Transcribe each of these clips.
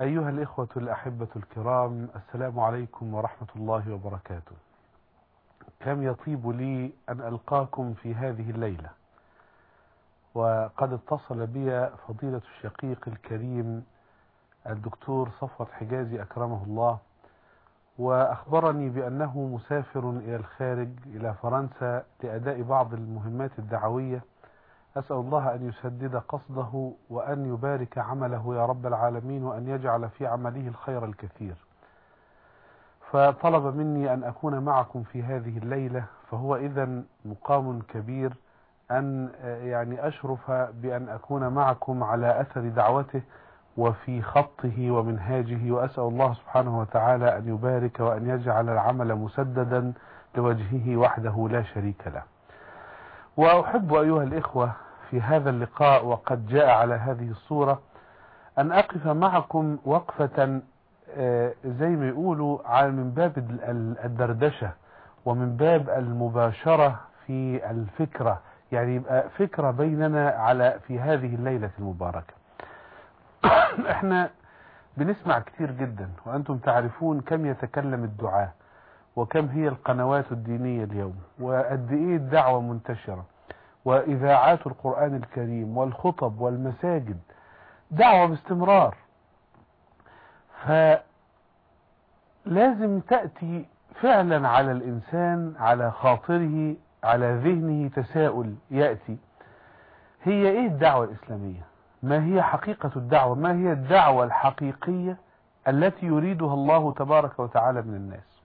أيها الإخوة الأحبة الكرام السلام عليكم ورحمة الله وبركاته. كم يطيب لي أن ألقاكم في هذه الليلة. وقد اتصل بي فضيلة الشقيق الكريم الدكتور صفوت حجازي أكرمه الله وأخبرني بأنه مسافر إلى الخارج إلى فرنسا لأداء بعض المهمات الدعوية أسأل الله أن يسدد قصده وأن يبارك عمله يا رب العالمين وأن يجعل في عمله الخير الكثير. فطلب مني أن أكون معكم في هذه الليلة فهو إذا مقام كبير أن يعني أشرف بأن أكون معكم على أثر دعوته وفي خطه ومنهاجه وأسأل الله سبحانه وتعالى أن يبارك وأن يجعل العمل مسددا لوجهه وحده لا شريك له. وأحب أيها الإخوة في هذا اللقاء وقد جاء على هذه الصورة أن أقف معكم وقفة زي ما يقولوا من باب الدردشة ومن باب المباشرة في الفكرة يعني يبقى فكرة بيننا على في هذه الليلة المباركة. إحنا بنسمع كتير جدا وأنتم تعرفون كم يتكلم الدعاء وكم هي القنوات الدينية اليوم وقد إيه الدعوة منتشرة. وإذاعات القرآن الكريم والخطب والمساجد دعوة باستمرار. فلازم تأتي فعلا على الإنسان على خاطره على ذهنه تساؤل يأتي. هي إيه الدعوة الإسلامية؟ ما هي حقيقة الدعوة؟ ما هي الدعوة الحقيقية التي يريدها الله تبارك وتعالى من الناس؟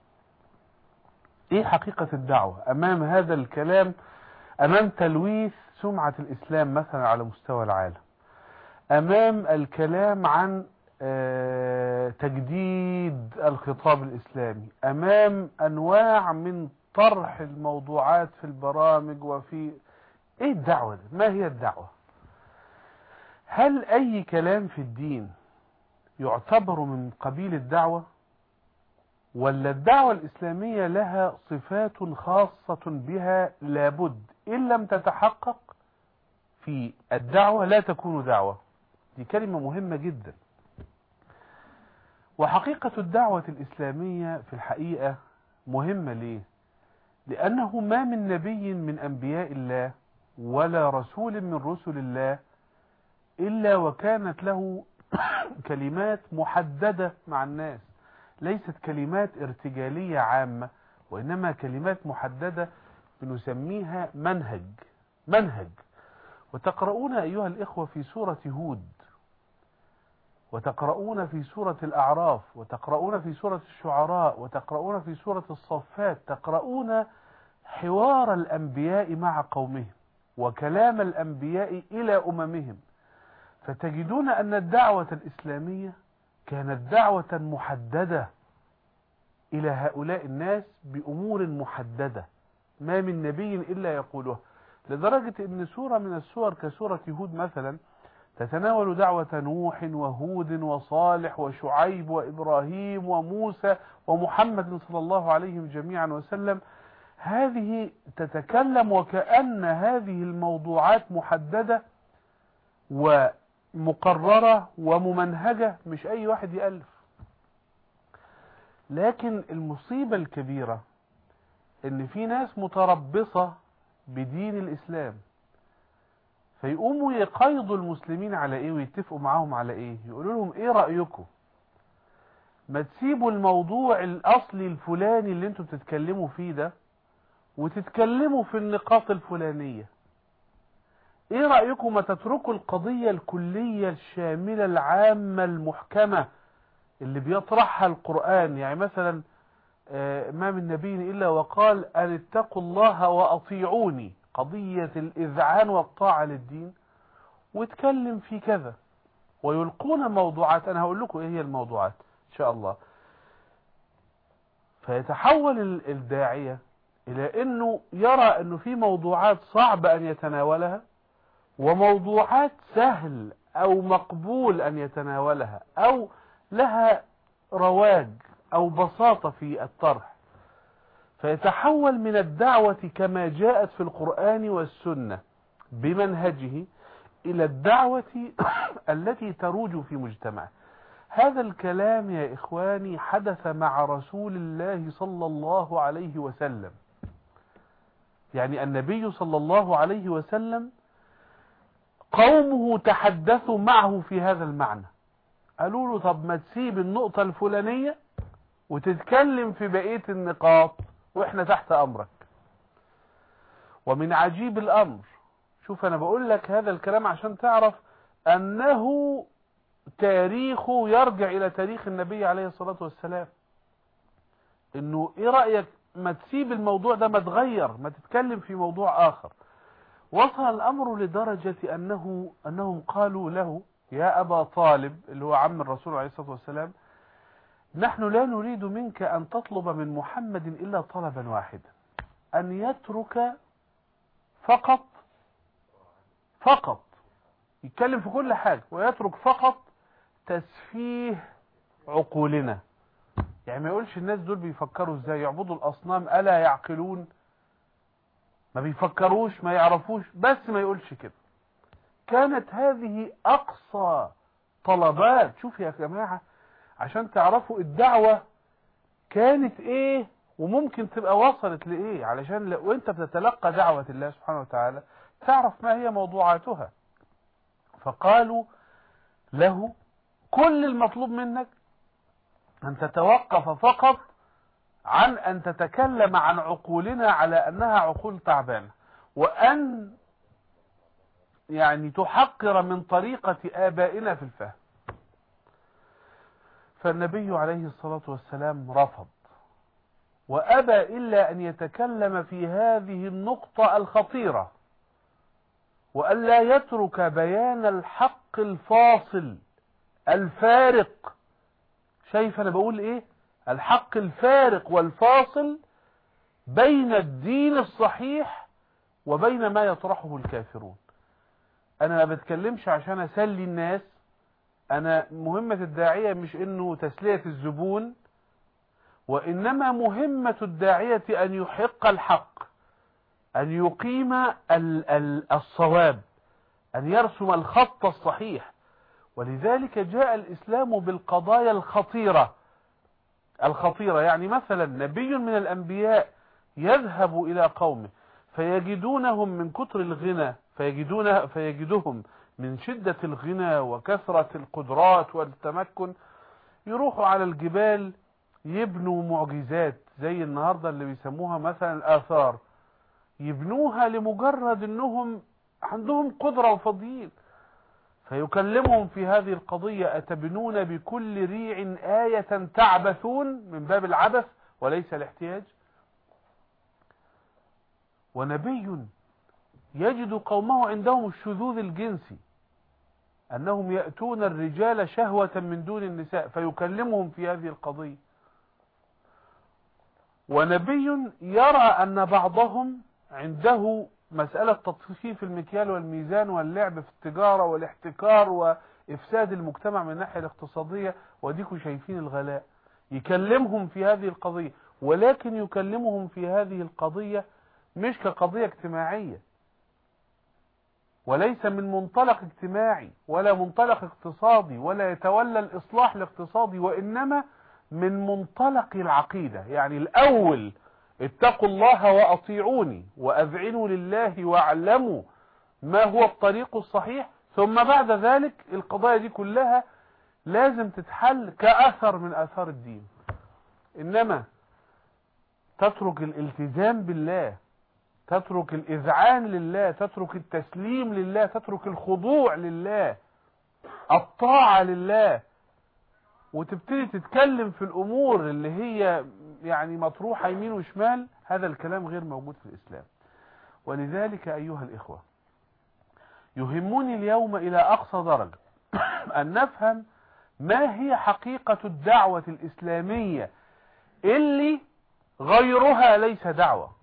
إيه حقيقة الدعوة أمام هذا الكلام أمام تلويث سمعة الإسلام مثلا على مستوى العالم أمام الكلام عن تجديد الخطاب الإسلامي أمام أنواع من طرح الموضوعات في البرامج وفي إيه الدعوة دي؟ ما هي الدعوة هل أي كلام في الدين يعتبر من قبيل الدعوة ولا الدعوة الإسلامية لها صفات خاصة بها لابد إن لم تتحقق في الدعوة لا تكون دعوة. دي كلمة مهمة جدا. وحقيقة الدعوة الإسلامية في الحقيقة مهمة ليه؟ لأنه ما من نبي من أنبياء الله ولا رسول من رسل الله إلا وكانت له كلمات محددة مع الناس. ليست كلمات ارتجالية عامة وإنما كلمات محددة بنسميها منهج منهج. وتقرؤون أيها الإخوة في سورة هود وتقرؤون في سورة الأعراف وتقرؤون في سورة الشعراء وتقرؤون في سورة الصفات تقرؤون حوار الأنبياء مع قومهم وكلام الأنبياء إلى أممهم. فتجدون أن الدعوة الإسلامية كانت دعوة محددة إلى هؤلاء الناس بأمور محددة. ما من نبي إلا يقولها لدرجة أن سورة من السور كسورة هود مثلا تتناول دعوة نوح وهود وصالح وشعيب وإبراهيم وموسى ومحمد صلى الله عليهم جميعا وسلم. هذه تتكلم وكأن هذه الموضوعات محددة ومقررة وممنهجة مش أي واحد يألف. لكن المصيبة الكبيرة ان في ناس متربصة بدين الإسلام. فيقوموا يقيضوا المسلمين على إيه ويتفقوا معاهم على إيه؟ يقولوا لهم إيه رأيكم؟ ما تسيبوا الموضوع الاصلي الفلاني اللي أنتوا بتتكلموا فيه ده وتتكلموا في النقاط الفلانية. إيه رأيكم ما تتركوا القضية الكلية الشاملة العامة المحكمة اللي بيطرحها القرآن؟ يعني مثلا ما من نبي إلا وقال أن اتقوا الله وأطيعوني. قضية الإذعان والطاعة للدين. واتكلم في كذا. ويلقون موضوعات. أنا هقول لكم إيه هي الموضوعات. إن شاء الله. فيتحول الداعية إلى أنه يرى أنه في موضوعات صعب أن يتناولها. وموضوعات سهل أو مقبول أن يتناولها. أو لها رواج. أو بساطة في الطرح. فيتحول من الدعوة كما جاءت في القرآن والسنة بمنهجه إلى الدعوة التي تروج في مجتمعه. هذا الكلام يا إخواني حدث مع رسول الله صلى الله عليه وسلم. يعني النبي صلى الله عليه وسلم قومه تحدثوا معه في هذا المعنى. قالوا له طب ما تسيب النقطة الفلانية وتتكلم في بقية النقاط وإحنا تحت أمرك. ومن عجيب الأمر شوف أنا بقول لك هذا الكلام عشان تعرف أنه تاريخه يرجع إلى تاريخ النبي عليه الصلاة والسلام. إنه إيه رأيك ما تسيب الموضوع ده ما تغير ما تتكلم في موضوع آخر. وصل الأمر لدرجة أنه أنهم قالوا له يا أبا طالب اللي هو عم الرسول عليه الصلاة والسلام نحن لا نريد منك أن تطلب من محمد إلا طلبا واحدا. أن يترك فقط فقط يتكلم في كل حاجة ويترك فقط تسفيه عقولنا. يعني ما يقولش الناس دول بيفكروا إزاي يعبدوا الأصنام ألا يعقلون؟ ما بيفكروش ما يعرفوش بس ما يقولش كده. كانت هذه أقصى طلبات. شوف يا جماعة عشان تعرفوا الدعوة كانت إيه وممكن تبقى وصلت لإيه. علشان. وانت بتتلقى دعوة الله سبحانه وتعالى تعرف ما هي موضوعاتها. فقالوا له كل المطلوب منك أن تتوقف فقط عن أن تتكلم عن عقولنا على أنها عقول تعبانة. وأن يعني تحقر من طريقة آبائنا في الفهم. فالنبي عليه الصلاة والسلام رفض. وأبى إلا أن يتكلم في هذه النقطة الخطيرة. وألا يترك بيان الحق الفاصل الفارق. شايف أنا بقول إيه؟ الحق الفارق والفاصل بين الدين الصحيح وبين ما يطرحه الكافرون. أنا ما بتكلمش عشان أسلي الناس أنا مهمة الداعية مش إنه تسلية الزبون وإنما مهمة الداعية أن يحق الحق أن يقيم الصواب أن يرسم الخط الصحيح. ولذلك جاء الإسلام بالقضايا الخطيرة. الخطيرة يعني مثلا نبي من الأنبياء يذهب إلى قومه فيجدونهم من كتر الغنى فيجدون فيجدهم من شدة الغنى وكثرة القدرات والتمكن يروحوا على الجبال يبنوا معجزات زي النهاردة اللي بيسموها مثلا الآثار. يبنوها لمجرد إنهم عندهم قدرة وفضيل فيكلمهم في هذه القضية أتبنون بكل ريع آية تعبثون من باب العبث وليس الاحتياج؟ ونبي يجد قومه عندهم الشذوذ الجنسي. أنهم يأتون الرجال شهوة من دون النساء فيكلمهم في هذه القضية. ونبي يرى أن بعضهم عنده مسألة تطفيف المكيال والميزان واللعب في التجارة والاحتكار وإفساد المجتمع من الناحية الاقتصادية وديكوا شايفين الغلاء. يكلمهم في هذه القضية ولكن يكلمهم في هذه القضية مش كقضية اجتماعية. وليس من منطلق اجتماعي ولا منطلق اقتصادي ولا يتولى الإصلاح الاقتصادي وإنما من منطلق العقيدة. يعني الأول اتقوا الله وأطيعوني وأذعنوا لله واعلموا ما هو الطريق الصحيح. ثم بعد ذلك القضايا دي كلها لازم تتحل كأثر من أثار الدين. إنما تترك الالتزام بالله تترك الإذعان لله تترك التسليم لله تترك الخضوع لله الطاعة لله وتبتدي تتكلم في الأمور اللي هي يعني مطروحة يمين وشمال هذا الكلام غير موجود في الإسلام. ولذلك أيها الإخوة يهمني اليوم إلى أقصى درجة أن نفهم ما هي حقيقة الدعوة الإسلامية اللي غيرها ليس دعوة.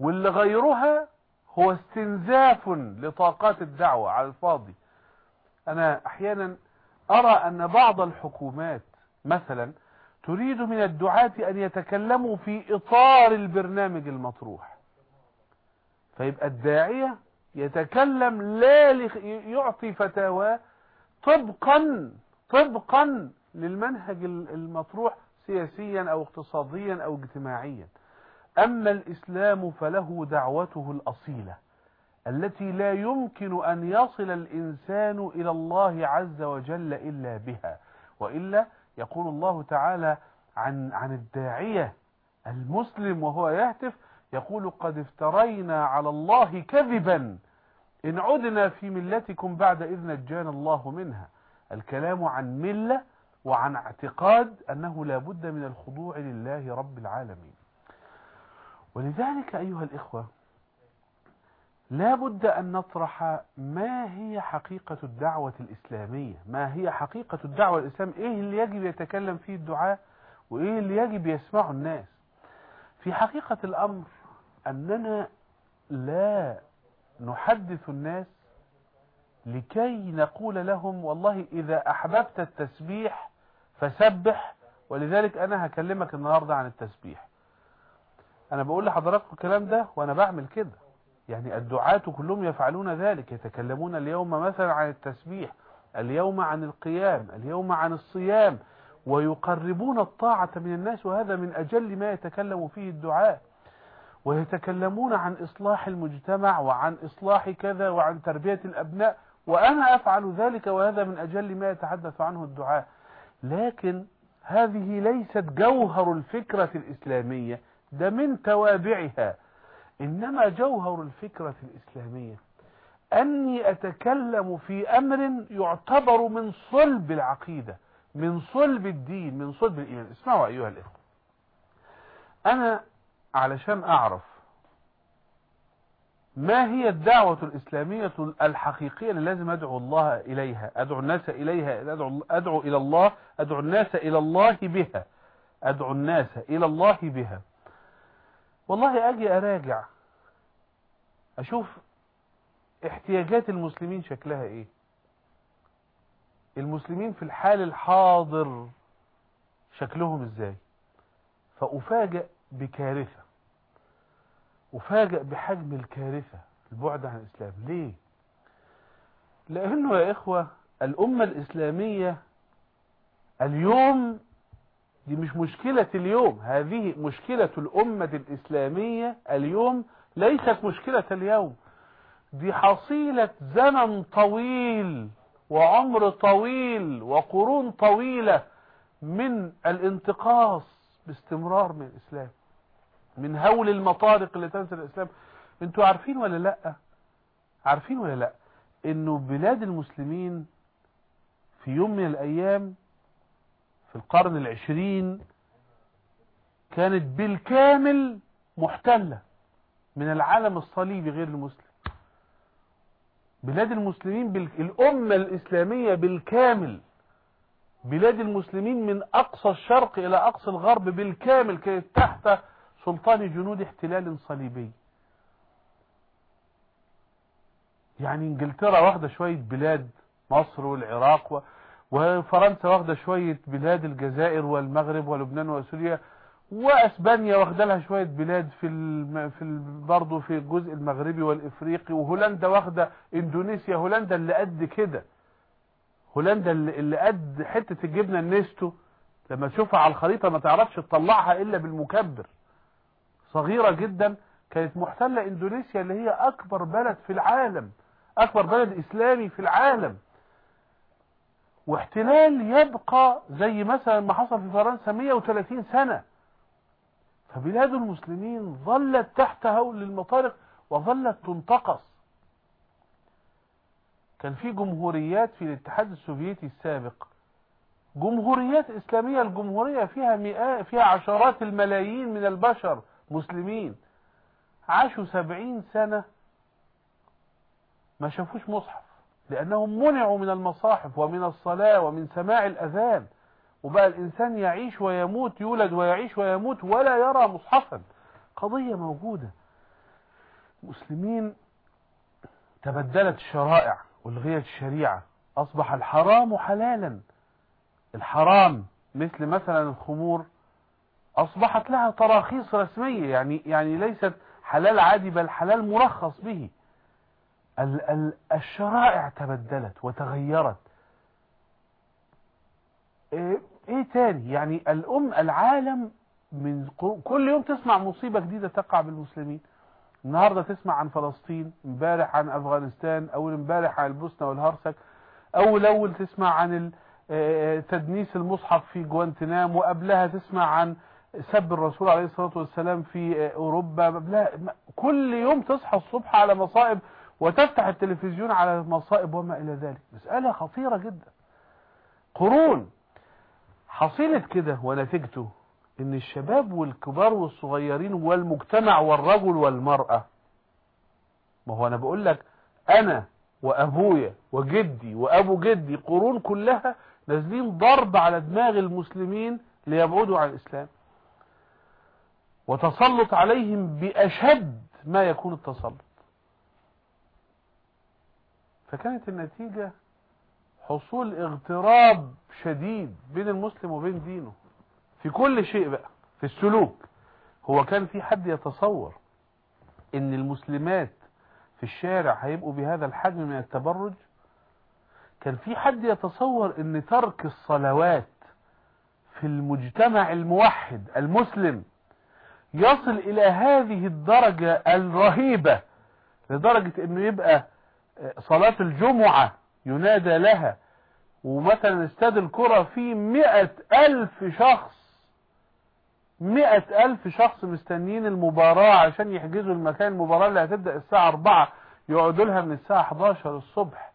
واللي غيرها هو استنزاف لطاقات الدعوة على الفاضي. أنا أحيانا أرى أن بعض الحكومات مثلا تريد من الدعاة أن يتكلموا في إطار البرنامج المطروح. فيبقى الداعية يتكلم لا يعطي فتاوى طبقا طبقا للمنهج المطروح سياسيا أو اقتصاديا أو اجتماعيا. أما الإسلام فله دعوته الأصيلة التي لا يمكن أن يصل الإنسان إلى الله عز وجل إلا بها. وإلا يقول الله تعالى عن عن الداعية المسلم وهو يهتف يقول قد افترينا على الله كذبا إن عدنا في ملتكم بعد إذ نجانا الله منها. الكلام عن ملة وعن اعتقاد أنه لا بد من الخضوع لله رب العالمين. ولذلك أيها الإخوة لا بد أن نطرح ما هي حقيقة الدعوة الإسلامية. ما هي حقيقة الدعوة الإسلام؟ إيه اللي يجب يتكلم فيه الدعاء وإيه اللي يجب يسمعه الناس؟ في حقيقة الأمر أننا لا نحدث الناس لكي نقول لهم والله إذا أحببت التسبيح فسبح ولذلك أنا هكلمك النهاردة عن التسبيح. أنا بقول لحضراتكم الكلام ده وأنا بعمل كده. يعني الدعاة كلهم يفعلون ذلك يتكلمون اليوم مثلا عن التسبيح اليوم عن القيام اليوم عن الصيام ويقربون الطاعة من الناس وهذا من أجل ما يتكلم فيه الدعاء. ويتكلمون عن إصلاح المجتمع وعن إصلاح كذا وعن تربية الأبناء وأنا أفعل ذلك وهذا من أجل ما يتحدث عنه الدعاء. لكن هذه ليست جوهر الفكرة الإسلامية. ده من توابعها. إنما جوهر الفكرة الإسلامية أني أتكلم في أمر يعتبر من صلب العقيدة من صلب الدين من صلب الإيمان. اسمعوا أيها الإخوة. أنا علشان أعرف ما هي الدعوة الإسلامية الحقيقية اللي لازم أدعو الله إليها أدعو الناس إليها أدعو, أدعو إلى الله أدعو الناس إلى الله بها أدعو الناس إلى الله بها. والله أجي أراجع أشوف احتياجات المسلمين شكلها إيه. المسلمين في الحال الحاضر شكلهم إزاي. فأفاجأ بكارثة أفاجأ بحجم الكارثة البعد عن الإسلام. ليه؟ لأنه يا إخوة الأمة الإسلامية اليوم دي مش مشكلة اليوم هذه مشكلة الأمة الإسلامية اليوم ليست مشكلة اليوم. دي حصيلة زمن طويل وعمر طويل وقرون طويلة من الانتقاص باستمرار من الإسلام من هول المطارق اللي تنزل الإسلام. أنتوا عارفين ولا لأ؟ عارفين ولا لأ؟ إنه بلاد المسلمين في يوم من الأيام في القرن العشرين كانت بالكامل محتلة من العالم الصليبي غير المسلم. بلاد المسلمين بال... الأمة الإسلامية بالكامل بلاد المسلمين من أقصى الشرق إلى أقصى الغرب بالكامل كانت تحت سلطان جنود احتلال صليبي. يعني إنجلترا واخدة شوية بلاد مصر والعراق و... وفرنسا واخدة شوية بلاد الجزائر والمغرب ولبنان وسوريا وأسبانيا واخدة لها شوية بلاد في الم... في ال... برضه في الجزء المغربي والإفريقي وهولندا واخدة إندونيسيا هولندا اللي قد كده. هولندا اللي قد حتة الجبنة النستو لما تشوفها على الخريطة ما تعرفش تطلعها إلا بالمكبر. صغيرة جدا كانت محتلة إندونيسيا اللي هي أكبر بلد في العالم أكبر بلد إسلامي في العالم. واحتلال يبقى زي مثلا ما حصل في فرنسا 130 سنة. فبلاد المسلمين ظلت تحت هول المطارق وظلت تنتقص. كان في جمهوريات في الاتحاد السوفيتي السابق. جمهوريات إسلامية الجمهورية فيها مئات فيها عشرات الملايين من البشر مسلمين. عاشوا سبعين سنة ما شافوش مصحف. لأنهم منعوا من المصاحف ومن الصلاة ومن سماع الأذان. وبقى الإنسان يعيش ويموت يولد ويعيش ويموت ولا يرى مصحفا. قضية موجودة. المسلمين تبدلت الشرائع والغيت الشريعة. أصبح الحرام حلالا. الحرام مثل مثلا الخمور أصبحت لها تراخيص رسمية يعني يعني ليست حلال عادي بل حلال مرخص به. الشرائع تبدلت وتغيرت. إيه إيه تاني؟ يعني الأم العالم من كل يوم تسمع مصيبة جديدة تقع بالمسلمين. النهاردة تسمع عن فلسطين امبارح عن أفغانستان أول امبارح عن البوسنة والهرسك أول أول تسمع عن ال- آه، تدنيس المصحف في جوانتنام وقبلها تسمع عن سب الرسول عليه الصلاة والسلام في آه، أوروبا قبلها كل يوم تصحى الصبح على مصائب وتفتح التلفزيون على مصائب وما إلى ذلك. مسألة خطيرة جدا. قرون حصيلة كده ونتيجته إن الشباب والكبار والصغيرين والمجتمع والرجل والمرأة ما هو أنا بقول لك أنا وأبويا وجدي وأبو جدي قرون كلها نازلين ضرب على دماغ المسلمين ليبعدوا عن الإسلام. وتسلط عليهم بأشد ما يكون التسلط. فكانت النتيجة حصول اغتراب شديد بين المسلم وبين دينه. في كل شيء بقى في السلوك. هو كان في حد يتصور إن المسلمات في الشارع هيبقوا بهذا الحجم من التبرج؟ كان في حد يتصور إن ترك الصلوات في المجتمع الموحد المسلم يصل إلى هذه الدرجة الرهيبة لدرجة إنه يبقى صلاة الجمعة ينادى لها ومثلا استاد الكرة فيه مئة ألف شخص مئة ألف شخص مستنيين المباراة عشان يحجزوا المكان المباراة اللي هتبدأ الساعة 4 يقعدوا لها من الساعة 11 الصبح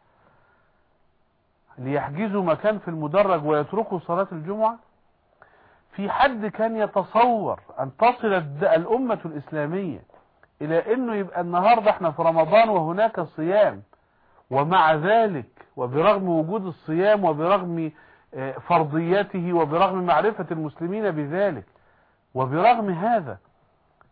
ليحجزوا مكان في المدرج ويتركوا صلاة الجمعة. في حد كان يتصور أن تصل الأمة الإسلامية إلى أنه يبقى النهاردة إحنا في رمضان وهناك صيام ومع ذلك وبرغم وجود الصيام وبرغم آه، فرضيته وبرغم معرفة المسلمين بذلك وبرغم هذا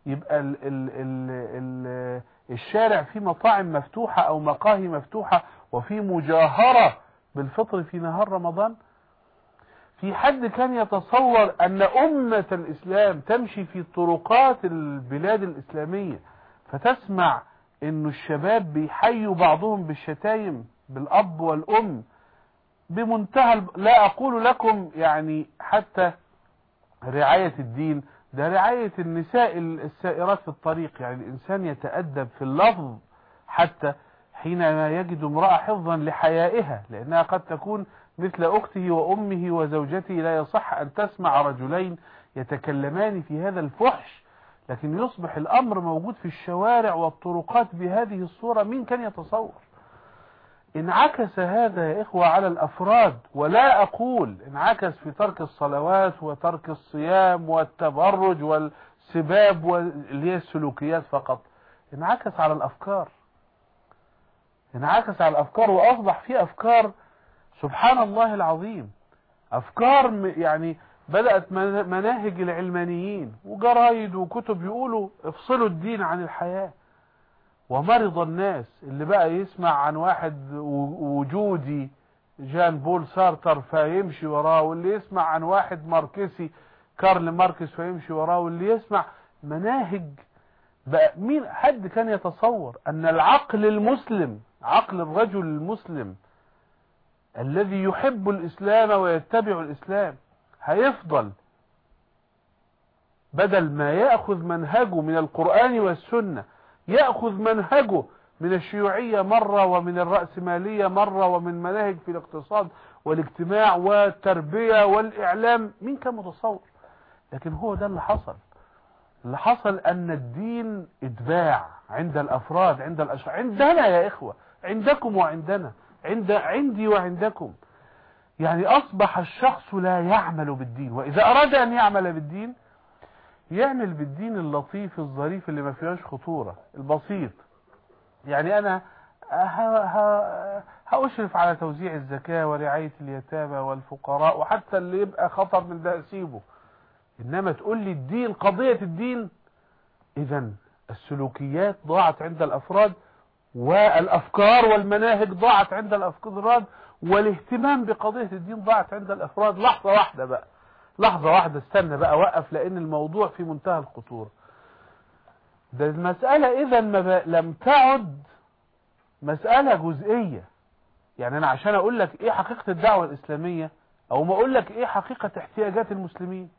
يبقى ال ال ال ال الشارع فيه مطاعم مفتوحة أو مقاهي مفتوحة وفي مجاهرة بالفطر في نهار رمضان. في حد كان يتصور أن أمة الإسلام تمشي في طرقات البلاد الإسلامية فتسمع إن الشباب بيحيوا بعضهم بالشتايم بالأب والأم بمنتهى. لا أقول لكم يعني حتى رعاية الدين ده رعاية النساء السائرات في الطريق يعني الإنسان يتأدب في اللفظ حتى حينما يجد امرأة حفظا لحيائها لأنها قد تكون مثل أخته وأمه وزوجته لا يصح أن تسمع رجلين يتكلمان في هذا الفحش لكن يصبح الأمر موجود في الشوارع والطرقات بهذه الصورة مين كان يتصور؟ انعكس هذا يا إخوة على الأفراد ولا أقول انعكس في ترك الصلوات وترك الصيام والتبرج والسباب واللي هي السلوكيات فقط انعكس على الأفكار. انعكس على الأفكار وأصبح في أفكار سبحان الله العظيم أفكار يعني بدأت من- مناهج العلمانيين وجرايد وكتب يقولوا افصلوا الدين عن الحياة. ومرض الناس اللي بقى يسمع عن واحد وجودي جان بول سارتر فيمشي وراه واللي يسمع عن واحد ماركسي كارل ماركس فيمشي وراه واللي يسمع مناهج بقى. مين؟ حد كان يتصور أن العقل المسلم عقل الرجل المسلم الذي يحب الإسلام ويتبع الإسلام هيفضل بدل ما يأخذ منهجه من القرآن والسنة يأخذ منهجه من الشيوعية مرة ومن الرأسمالية مرة ومن مناهج في الاقتصاد والاجتماع والتربية والإعلام مين كان متصور؟ لكن هو ده اللي حصل. اللي حصل أن الدين إتباع عند الأفراد عند الأشخاص عندنا يا إخوة عندكم وعندنا عند عندي وعندكم. يعني أصبح الشخص لا يعمل بالدين وإذا أراد أن يعمل بالدين يعمل بالدين اللطيف الظريف اللي ما فيهاش خطورة البسيط. يعني أنا هأشرف على توزيع الزكاة ورعاية اليتامى والفقراء وحتى اللي يبقى خطر من ده أسيبه. إنما تقول لي الدين قضية الدين إذا السلوكيات ضاعت عند الأفراد والأفكار والمناهج ضاعت عند الأفراد والاهتمام بقضية الدين ضاعت عند الأفراد. لحظة واحدة بقى. لحظة واحدة استنى بقى وقف لأن الموضوع في منتهى الخطورة. ده المسألة إذا. لم تعد مسألة جزئية. يعني أنا عشان أقول لك إيه حقيقة الدعوة الإسلامية أو ما أقول لك إيه حقيقة احتياجات المسلمين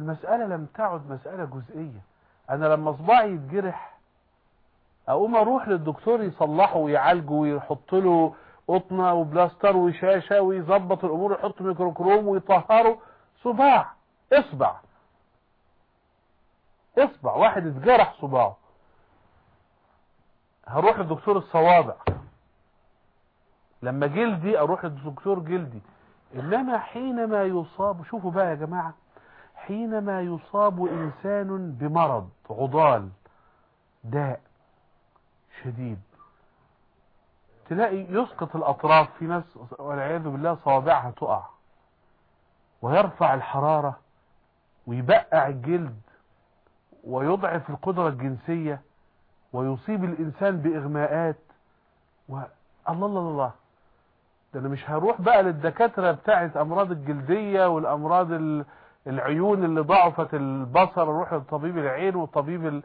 المسألة لم تعد مسألة جزئية. أنا لما صباعي يتجرح أقوم أروح للدكتور يصلحه ويعالجه ويحط له قطنة وبلاستر وشاشة ويظبط الأمور ويحط ميكروكروم ويطهره. صباع اصبع. اصبع واحد اتجرح صباعه. هروح لدكتور الصوابع. لما جلدي أروح للدكتور جلدي. إنما حينما يصاب شوفوا بقى يا جماعة حينما يصاب إنسان بمرض عضال داء شديد تلاقي يسقط الأطراف في ناس والعياذ بالله صوابعها تقع. ويرفع الحرارة ويبقع الجلد ويضعف القدرة الجنسية ويصيب الإنسان بإغماءات. و... الله الله الله ده أنا مش هروح بقى للدكاترة بتاعت أمراض الجلدية والأمراض العيون اللي ضعفت البصر أروح لطبيب العين وطبيب. ال...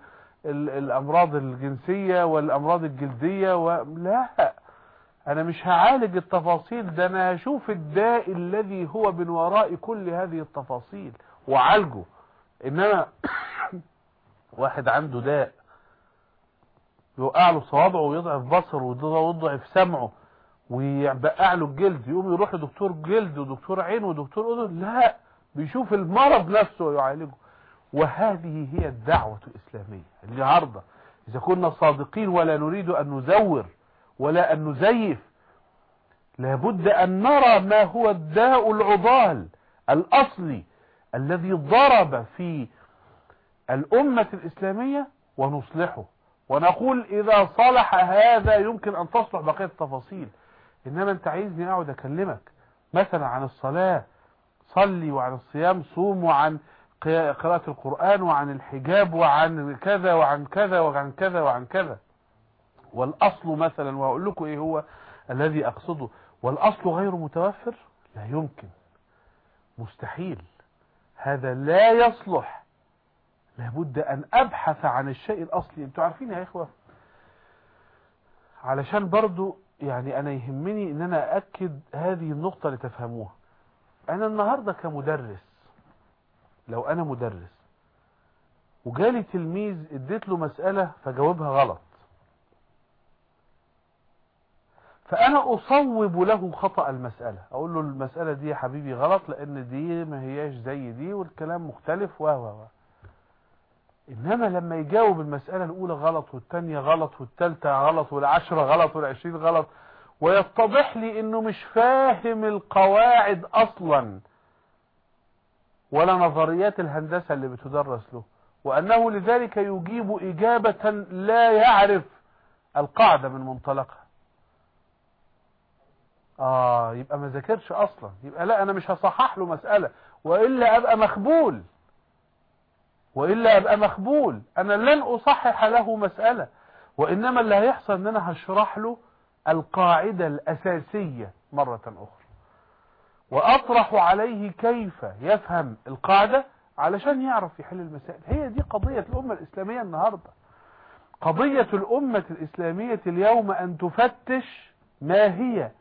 الأمراض الجنسية والأمراض الجلدية و... لا. أنا مش هعالج التفاصيل ده أنا هشوف الداء الذي هو من وراء كل هذه التفاصيل وعالجه إنما واحد عنده داء يوقع له صوابعه ويضعف بصره ويضعف سمعه ويبقع له الجلد يقوم يروح لدكتور جلد ودكتور عين ودكتور أذن لا بيشوف المرض نفسه ويعالجه وهذه هي الدعوة الإسلامية النهارده. إذا كنا صادقين ولا نريد أن نزور ولا أن نزيف. لابد أن نرى ما هو الداء العضال الأصلي الذي ضرب في الأمة الإسلامية ونصلحه. ونقول إذا صلح هذا يمكن أن تصلح بقية التفاصيل. إنما أنت عايزني أقعد أكلمك مثلا عن الصلاة. صلي وعن الصيام صوم وعن قراءة القرآن وعن الحجاب وعن كذا وعن كذا وعن كذا وعن كذا. والأصل مثلا وأقول لكم إيه هو الذي أقصده. والأصل غير متوفر؟ لا يمكن. مستحيل. هذا لا يصلح. لابد أن أبحث عن الشيء الأصلي. أنتوا عارفين يا إخوة علشان برضو يعني أنا يهمني أن أنا أكد هذه النقطة لتفهموها. أنا النهاردة كمدرس لو أنا مدرس وجالي تلميذ اديت له مسألة فجاوبها غلط. فأنا أصوب له خطأ المسألة. أقول له المسألة دي يا حبيبي غلط لأن دي ما هياش زي دي والكلام مختلف وهو إنما لما يجاوب المسألة الأولى غلط والثانية غلط والثالثة غلط والعشرة غلط والعشرين غلط ويتضح لي إنه مش فاهم القواعد أصلا ولا نظريات الهندسة اللي بتدرس له وأنه لذلك يجيب إجابة لا يعرف القاعدة من منطلقها. آه يبقى ما ذاكرش أصلا. يبقى لا أنا مش هصحح له مسألة. وإلا أبقى مخبول. وإلا أبقى مخبول. أنا لن أصحح له مسألة. وإنما اللي هيحصل أن أنا هشرح له القاعدة الأساسية مرة أخرى. وأطرح عليه كيف يفهم القاعدة علشان يعرف يحل المسائل. هي دي قضية الأمة الإسلامية النهاردة. قضية الأمة الإسلامية اليوم أن تفتش ما هي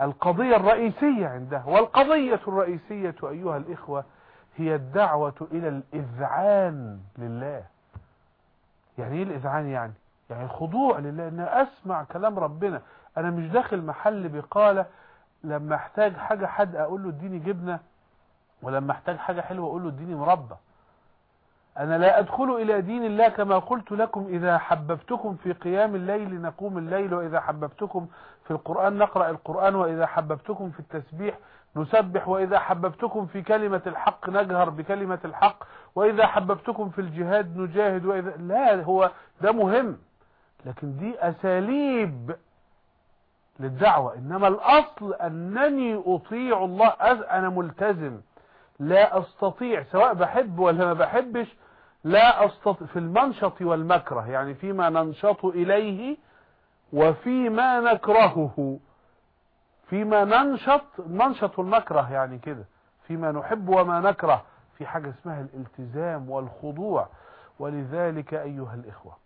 القضية الرئيسية عندها والقضية الرئيسية أيها الإخوة هي الدعوة إلى الإذعان لله. يعني إيه الإذعان يعني؟ يعني الخضوع لله. أن أسمع كلام ربنا. أنا مش داخل محل بقالة لما أحتاج حاجة حد أقول له اديني جبنة ولما أحتاج حاجة حلوة أقول له اديني مربى. أنا لا أدخل إلى دين الله كما قلت لكم إذا حببتكم في قيام الليل نقوم الليل وإذا حببتكم في القرآن نقرأ القرآن وإذا حببتكم في التسبيح نسبح وإذا حببتكم في كلمة الحق نجهر بكلمة الحق وإذا حببتكم في الجهاد نجاهد وإذا لا هو ده مهم. لكن دي أساليب للدعوة. إنما الأصل أنني أطيع الله أنا ملتزم. لا أستطيع سواء بحب ولا ما بحبش لا أستطيع في المنشط والمكره. يعني فيما ننشط إليه وفيما نكرهه. فيما ننشط ننشط والمكره يعني كده. فيما نحب وما نكره. في حاجة اسمها الالتزام والخضوع. ولذلك أيها الإخوة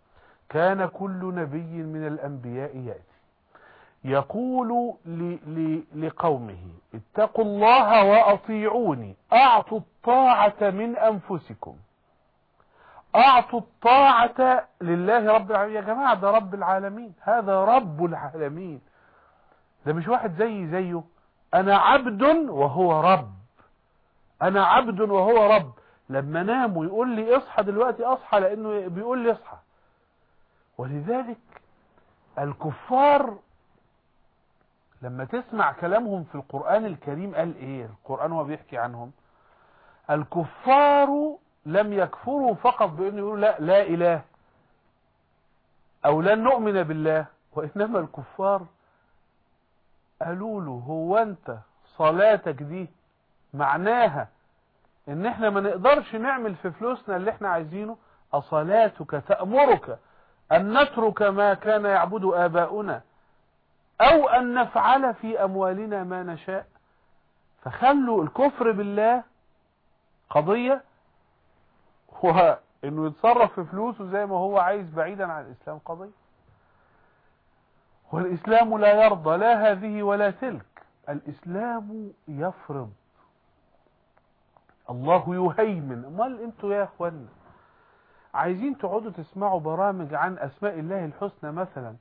كان كل نبي من الأنبياء يأتي. يقول لقومه اتقوا الله وأطيعوني. أعطوا الطاعة من أنفسكم. أعطوا الطاعة لله رب العالمين. يا جماعة ده رب العالمين. هذا رب العالمين. ده مش واحد زي زيه. أنا عبد وهو رب. أنا عبد وهو رب. لما نام ويقول لي اصحى دلوقتي أصحى لأنه بيقول لي اصحى. ولذلك الكفار لما تسمع كلامهم في القرآن الكريم قال إيه؟ القرآن هو بيحكي عنهم. الكفار لم يكفروا فقط بأنه يقولوا لا لا إله أو لن نؤمن بالله وإنما الكفار قالوا له هو أنت صلاتك دي معناها إن إحنا ما نقدرش نعمل في فلوسنا اللي إحنا عايزينه أصلاتك تأمرك أن نترك ما كان يعبد آباؤنا أو أن نفعل في أموالنا ما نشاء. فخلوا الكفر بالله قضية هو إنه يتصرف في فلوسه زي ما هو عايز بعيدا عن الإسلام قضية. والإسلام لا يرضى لا هذه ولا تلك. الإسلام يفرض. الله يهيمن. أمال أنتوا يا اخوانا عايزين تقعدوا تسمعوا برامج عن أسماء الله الحسنى مثلا.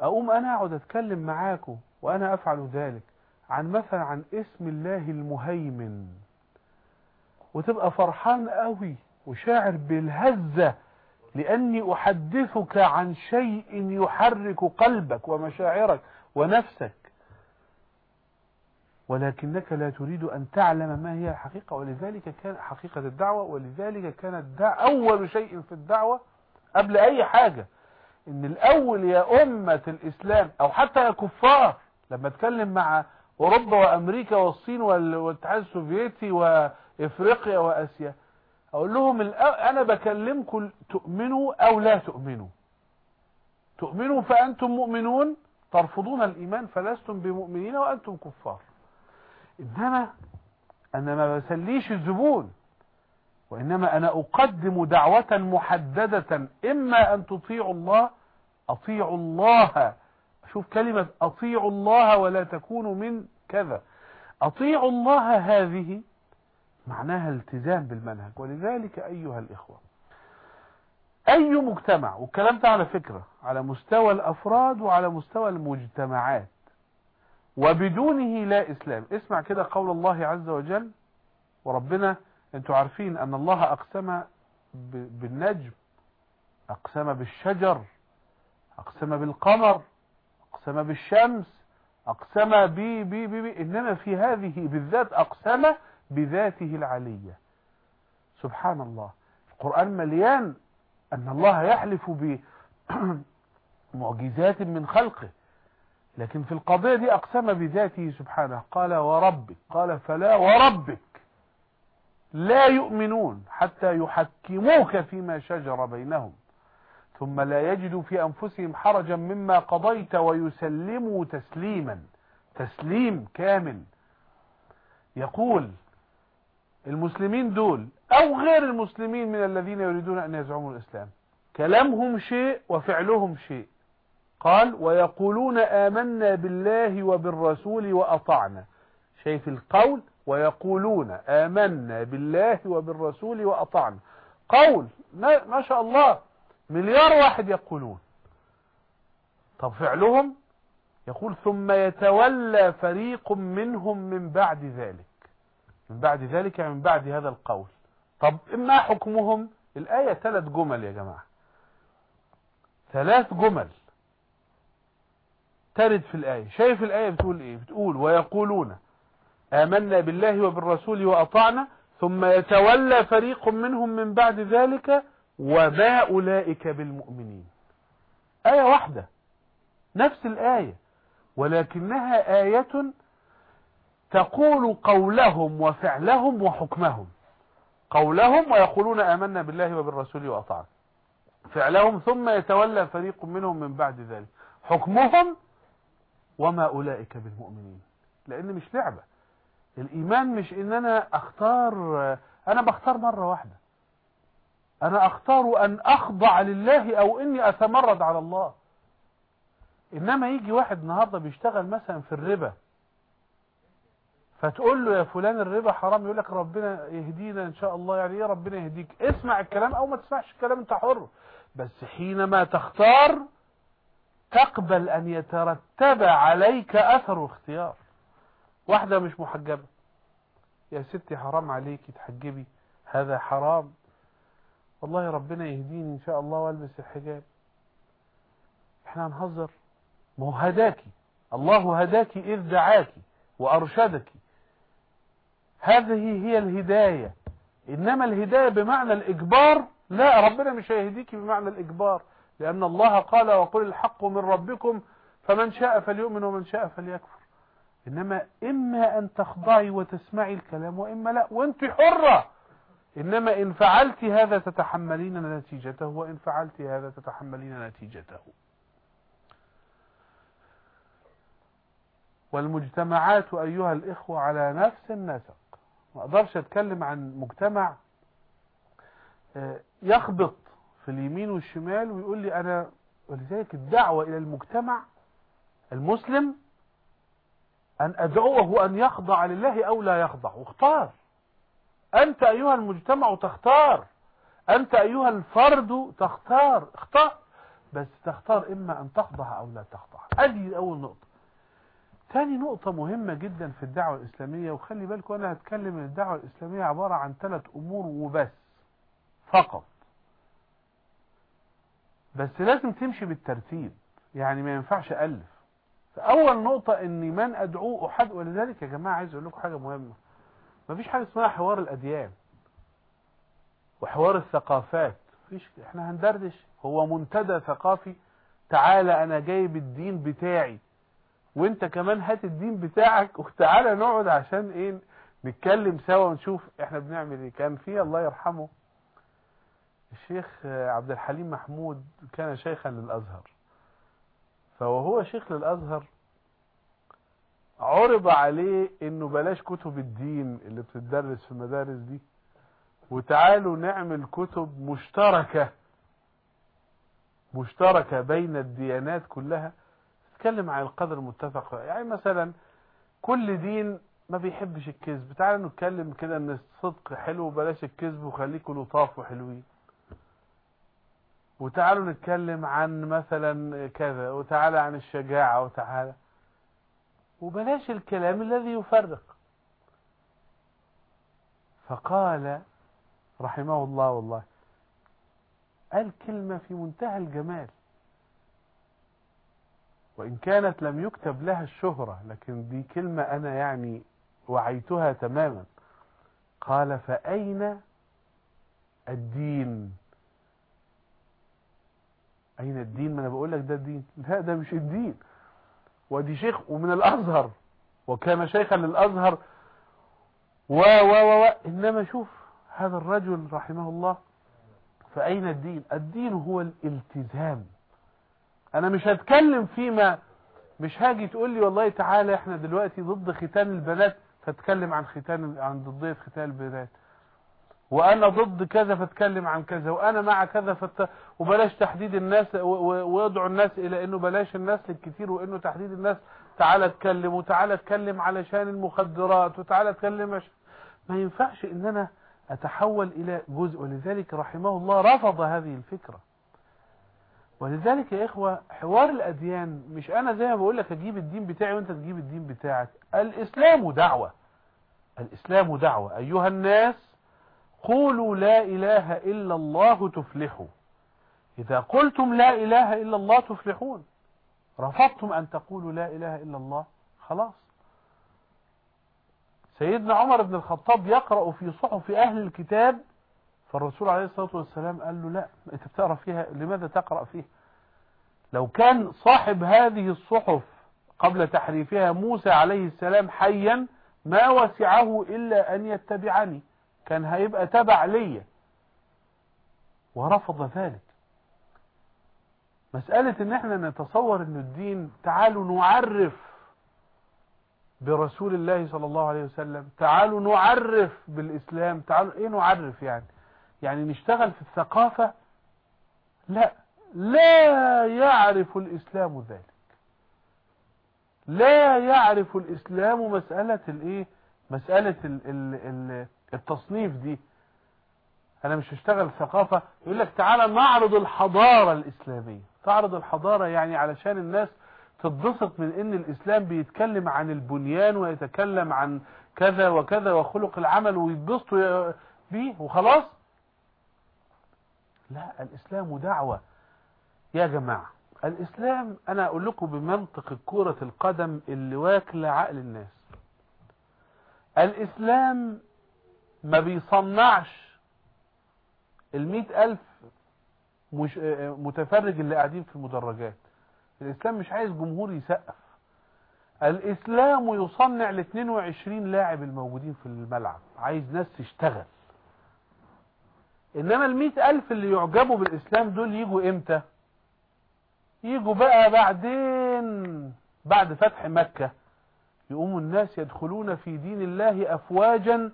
أقوم أنا أقعد أتكلم معاكم وأنا أفعل ذلك عن مثلا عن اسم الله المهيمن. وتبقى فرحان قوي. وشاعر بالهزة لأني أحدثك عن شيء يحرك قلبك ومشاعرك ونفسك. ولكنك لا تريد أن تعلم ما هي الحقيقة ولذلك كان حقيقة الدعوة ولذلك كانت أول شيء في الدعوة قبل أي حاجة إن الأول يا أمة الإسلام أو حتى يا كفار لما أتكلم مع أوروبا وأمريكا والصين والاتحاد السوفيتي وإفريقيا وآسيا أقول لهم أنا بكلمكم تؤمنوا أو لا تؤمنوا. تؤمنوا فأنتم مؤمنون ترفضون الإيمان فلستم بمؤمنين وأنتم كفار. إنما أنا ما بسليش الزبون وإنما أنا أقدم دعوة محددة. إما أن تطيعوا الله أطيعوا الله. شوف كلمة أطيعوا الله ولا تكونوا من كذا. أطيعوا الله هذه معناها التزام بالمنهج. ولذلك أيها الإخوة أي مجتمع والكلام ده على فكرة على مستوى الأفراد وعلى مستوى المجتمعات وبدونه لا إسلام. اسمع كده قول الله عز وجل وربنا أنتوا عارفين أن الله أقسم بالنجم أقسم بالشجر أقسم بالقمر أقسم بالشمس أقسم بي بي بي, بي إنما في هذه بالذات أقسم بذاته العلية. سبحان الله. القرآن مليان أن الله يحلف بمعجزات من خلقه. لكن في القضية دي أقسم بذاته سبحانه. قال وربك. قال فلا وربك. لا يؤمنون حتى يحكموك فيما شجر بينهم. ثم لا يجدوا في أنفسهم حرجا مما قضيت ويسلموا تسليما. تسليم كامل. يقول المسلمين دول أو غير المسلمين من الذين يريدون أن يزعموا الإسلام. كلامهم شيء وفعلهم شيء. قال ويقولون آمنا بالله وبالرسول وأطعنا. شايف القول ويقولون آمنا بالله وبالرسول وأطعنا. قول ما شاء الله مليار واحد يقولون. طب فعلهم؟ يقول ثم يتولى فريق منهم من بعد ذلك. من بعد ذلك من بعد هذا القول. طب إما حكمهم الآية ثلاث جمل يا جماعة. ثلاث جمل ترد في الآية. شايف الآية بتقول إيه؟ بتقول ويقولون آمنا بالله وبالرسول وأطعنا ثم يتولى فريق منهم من بعد ذلك وما أولئك بالمؤمنين. آية واحدة نفس الآية ولكنها آية تقول قولهم وفعلهم وحكمهم. قولهم ويقولون آمنا بالله وبالرسول وأطعنا. فعلهم ثم يتولى فريق منهم من بعد ذلك. حكمهم وما أولئك بالمؤمنين. لأن مش لعبة. الإيمان مش إن أنا أختار أنا بختار مرة واحدة. أنا أختار أن أخضع لله أو إني أتمرد على الله. إنما يجي واحد النهاردة بيشتغل مثلا في الربا. فتقول له يا فلان الربا حرام يقول لك ربنا يهدينا إن شاء الله يعني إيه ربنا يهديك؟ اسمع الكلام أو ما تسمعش الكلام أنت حر. بس حينما تختار تقبل أن يترتب عليك أثر اختيار واحدة مش محجبة. يا ستي حرام عليكي تحجبي هذا حرام. والله ربنا يهديني إن شاء الله وألبس الحجاب. إحنا هنهزر. ما هو هداكي. الله هداك إذ دعاك وارشدك هذه هي الهداية. إنما الهداية بمعنى الإجبار لا ربنا مش هيهديك بمعنى الإجبار. لأن الله قال وقل الحق من ربكم فمن شاء فليؤمن ومن شاء فليكفر. إنما إما أن تخضعي وتسمعي الكلام وإما لا. وأنت حرة. إنما إن فعلت هذا تتحملين نتيجته وإن فعلت هذا تتحملين نتيجته. والمجتمعات أيها الإخوة على نفس النسق. ما أقدرش أتكلم عن مجتمع يخبط في اليمين والشمال ويقول لي أنا ولذلك الدعوة إلى المجتمع المسلم أن أدعوه أن يخضع لله أو لا يخضع. واختار. أنت أيها المجتمع تختار. أنت أيها الفرد تختار. اختار. بس تختار إما أن تخضع أو لا تخضع. ادي أول نقطة. ثاني نقطة مهمة جدا في الدعوة الإسلامية وخلي بالكم أنا هتكلم الدعوة الإسلامية عبارة عن ثلاث أمور وبس فقط. بس لازم تمشي بالترتيب يعني ما ينفعش ألف. فأول نقطة إني من أدعوه أحد ولذلك يا جماعة عايز أقول لكم حاجة مهمة. ما فيش حاجة اسمها حوار الأديان وحوار الثقافات. فيش إحنا هندردش. هو منتدى ثقافي تعالى أنا جايب الدين بتاعي. وانت كمان هات الدين بتاعك وتعالى نقعد عشان إيه نتكلم سوا ونشوف إحنا بنعمل إيه. كان في الله يرحمه الشيخ عبد الحليم محمود كان شيخا للأزهر. فوهو شيخ للأزهر عرض عليه إنه بلاش كتب الدين اللي بتدرس في المدارس دي. وتعالوا نعمل كتب مشتركة مشتركة بين الديانات كلها. تتكلم عن القدر المتفق. يعني مثلا كل دين ما بيحبش الكذب. تعالوا نتكلم كده إن الصدق حلو بلاش الكذب وخليكم لطاف وحلوين وتعالوا نتكلم عن مثلا كذا وتعالى عن الشجاعة وتعالى وبلاش الكلام الذي يفرق. فقال رحمه الله والله قال كلمة في منتهى الجمال. وإن كانت لم يكتب لها الشهرة لكن دي كلمة أنا يعني وعيتها تماما. قال فأين الدين؟ أين الدين؟ ما أنا بقول لك ده الدين. لا ده مش الدين. ودي شيخ ومن الأزهر وكان شيخا للأزهر. و و و إنما شوف هذا الرجل رحمه الله فأين الدين؟ الدين هو الالتزام. أنا مش هتكلم فيما مش هاجي تقول لي والله تعالى إحنا دلوقتي ضد ختان البنات فتكلم عن ختان عن ضدية ختان البنات. وأنا ضد كذا فاتكلم عن كذا. وأنا مع كذا فت... وبلاش تحديد الناس و... و... ويدعو الناس إلى إنه بلاش الناس للكثير وإنه تحديد الناس. تعالى اتكلم وتعالى اتكلم علشان المخدرات وتعالى اتكلم عشان ما ينفعش إن أنا أتحول إلى جزء. ولذلك رحمه الله رفض هذه الفكرة. ولذلك يا إخوة حوار الأديان مش أنا زي ما بقول لك أجيب الدين بتاعي وأنت تجيب الدين بتاعك. الإسلام دعوة. الإسلام دعوة. أيها الناس قولوا لا إله إلا الله تفلحوا. إذا قلتم لا إله إلا الله تفلحون. رفضتم أن تقولوا لا إله إلا الله خلاص. سيدنا عمر بن الخطاب يقرأ في صحف أهل الكتاب فالرسول عليه الصلاة والسلام قال له لا أنت بتقرأ فيها لماذا تقرأ فيها؟ لو كان صاحب هذه الصحف قبل تحريفها موسى عليه السلام حيا ما وسعه إلا أن يتبعني كان هيبقى تبع ليا. ورفض ذلك. مسألة إن إحنا نتصور إن الدين تعالوا نعرف برسول الله صلى الله عليه وسلم تعالوا نعرف بالإسلام تعالوا إيه نعرف يعني؟ يعني نشتغل في الثقافة لا لا يعرف الإسلام ذلك. لا يعرف الإسلام مسألة الإيه؟ مسألة ال ال ال التصنيف دي. أنا مش هشتغل ثقافة يقول لك تعالى نعرض الحضارة الإسلامية. تعرض الحضارة يعني علشان الناس تتبسط من إن الإسلام بيتكلم عن البنيان ويتكلم عن كذا وكذا وخلق العمل ويتبسطوا بيه وخلاص. لا الإسلام دعوة. يا جماعة الإسلام أنا أقول لكم بمنطق كرة القدم اللي واكل عقل الناس. الإسلام ما بيصنعش المئة ألف مش متفرج اللي قاعدين في المدرجات. الإسلام مش عايز جمهور يسقف. الإسلام يصنع ال 22 لاعب الموجودين في الملعب. عايز ناس تشتغل. إنما ال ألف اللي يعجبوا بالإسلام دول يجوا إمتى؟ يجوا بقى بعدين بعد فتح مكة. يقوموا الناس يدخلون في دين الله افواجا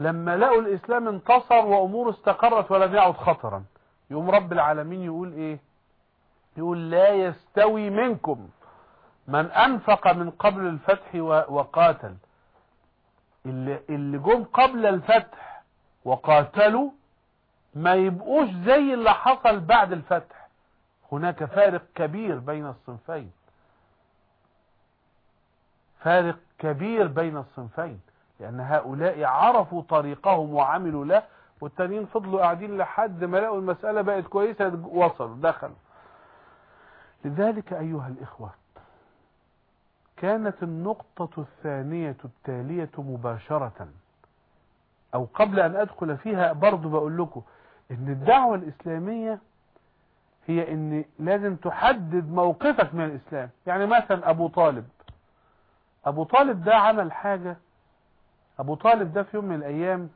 لما لقوا الإسلام انتصر وأموره استقرت ولم يعد خطرا. يقوم رب العالمين يقول إيه؟ يقول لا يستوي منكم من أنفق من قبل الفتح وقاتل. اللي, اللي جم قبل الفتح وقاتلوا ما يبقوش زي اللي حصل بعد الفتح. هناك فارق كبير بين الصنفين. فارق كبير بين الصنفين. لأن هؤلاء عرفوا طريقهم وعملوا له والتانيين فضلوا قاعدين لحد ما لقوا المسألة بقت كويسة وصلوا دخلوا. لذلك أيها الإخوة كانت النقطة الثانية التالية مباشرة. أو قبل أن أدخل فيها برضو بقول لكم إن الدعوة الإسلامية هي إن لازم تحدد موقفك من الإسلام. يعني مثلا أبو طالب. أبو طالب ده عمل حاجة. أبو طالب ده في يوم من الأيام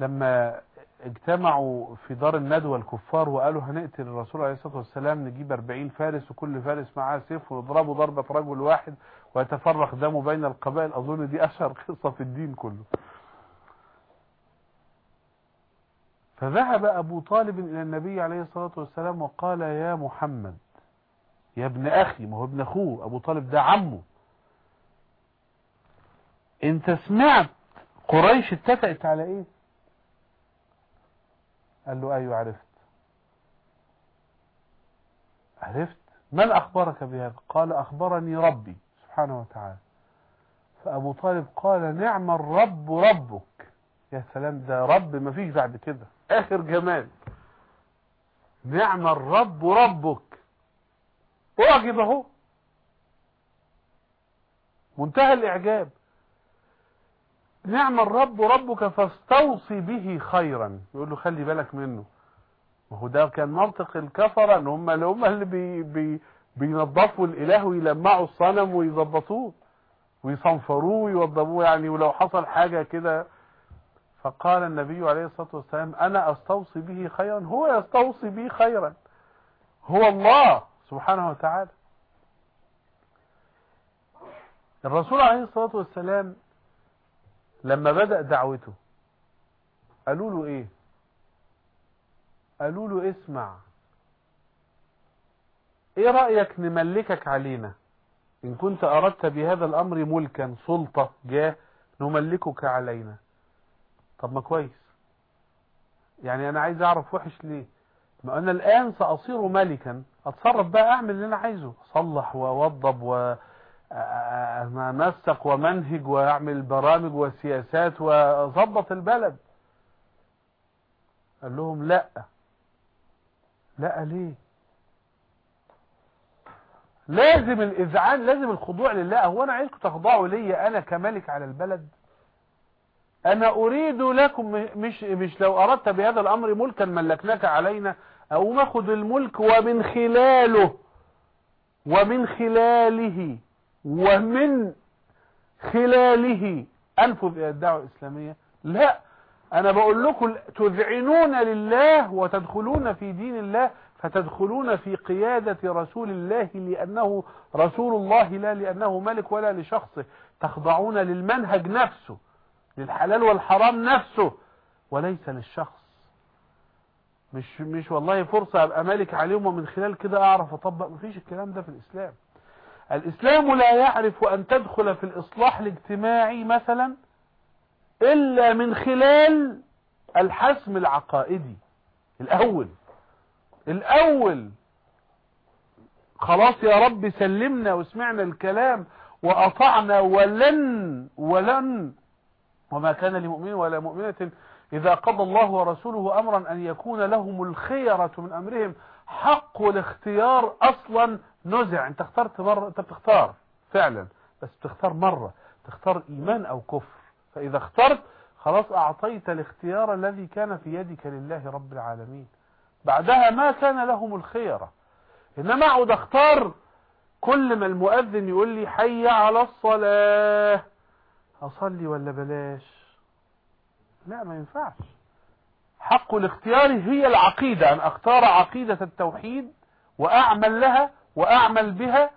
لما اجتمعوا في دار الندوة الكفار وقالوا هنقتل الرسول عليه الصلاة والسلام نجيب 40 فارس وكل فارس معاه سيف ونضربه ضربة رجل واحد ويتفرق دمه بين القبائل. أظن دي أشهر قصة في الدين كله. فذهب أبو طالب إلى النبي عليه الصلاة والسلام وقال يا محمد يا ابن أخي ما هو ابن أخوه أبو طالب ده عمه. أنت سمعت قريش اتفقت على إيه؟ قال له أيوه عرفت. عرفت؟ من أخبرك بهذا؟ قال أخبرني ربي سبحانه وتعالى. فأبو طالب قال نعم الرب ربك. يا سلام ده رب ما فيش بعد كده. آخر جمال. نعم الرب ربك اعجب أهو. منتهى الإعجاب. نعم الرب ربك فاستوصي به خيرا. يقول له خلي بالك منه. وهو ده كان منطق الكفرة إن هم اللي هم اللي بي بي بينظفوا الإله ويلمعوا الصنم ويظبطوه. ويصنفروه ويوضبوه يعني ولو حصل حاجة كده فقال النبي عليه الصلاة والسلام أنا أستوصي به خيرا؟ هو يستوصي به خيرا. هو الله سبحانه وتعالى. الرسول عليه الصلاة والسلام لما بدأ دعوته قالوا له إيه؟ قالوا له اسمع إيه رأيك نملكك علينا؟ إن كنت أردت بهذا الأمر ملكا سلطة جاه نملكك علينا. طب ما كويس. يعني أنا عايز أعرف وحش ليه؟ ما أنا الآن سأصير ملكا أتصرف بقى أعمل اللي أنا عايزه. أصلح وأوضب و انسق ومنهج وأعمل برامج وسياسات وأظبط البلد. قال لهم لا. لا ليه؟ لازم الإذعان لازم الخضوع لله. هو أنا عايزكم تخضعوا لي أنا كملك على البلد؟ أنا أريد لكم مش مش لو أردت بهذا الأمر ملكا ملكناك علينا أو ناخذ الملك ومن خلاله ومن خلاله ومن خلاله. أنفذ إلى الدعوة الإسلامية لا أنا بقول لكم تذعنون لله وتدخلون في دين الله فتدخلون في قيادة رسول الله لأنه رسول الله لا لأنه ملك ولا لشخصه. تخضعون للمنهج نفسه. للحلال والحرام نفسه. وليس للشخص. مش مش والله فرصة أبقى مالك عليهم ومن خلال كده أعرف أطبق. مفيش الكلام ده في الإسلام. الإسلام لا يعرف أن تدخل في الإصلاح الاجتماعي مثلا إلا من خلال الحسم العقائدي. الأول. الأول. خلاص يا رب سلمنا وسمعنا الكلام وأطعنا ولن ولن وما كان لمؤمن ولا مؤمنة إذا قضى الله ورسوله أمرا أن يكون لهم الخيرة من أمرهم حق الاختيار أصلا نزع. أنت اخترت مرة أنت بتختار فعلا بس بتختار مرة. تختار إيمان أو كفر. فإذا اخترت خلاص أعطيت الاختيار الذي كان في يدك لله رب العالمين. بعدها ما كان لهم الخيرة. إنما أقعد أختار كل ما المؤذن يقول لي حي على الصلاة. أصلي ولا بلاش؟ لا ما ينفعش. حق الاختيار هي العقيدة أن أختار عقيدة التوحيد وأعمل لها وأعمل بها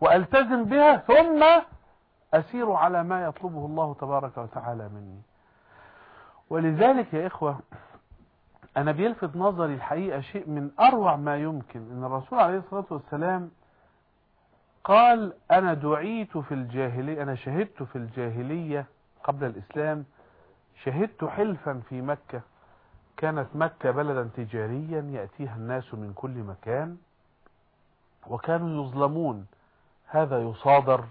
وألتزم بها ثم أسير على ما يطلبه الله تبارك وتعالى مني. ولذلك يا إخوة أنا بيلفت نظري الحقيقة شيء من أروع ما يمكن أن الرسول عليه الصلاة والسلام قال أنا دعيت في الجاهلية أنا شهدت في الجاهلية قبل الإسلام شهدت حلفا في مكة كانت مكة بلدا تجاريا يأتيها الناس من كل مكان وكانوا يظلمون. هذا يصادر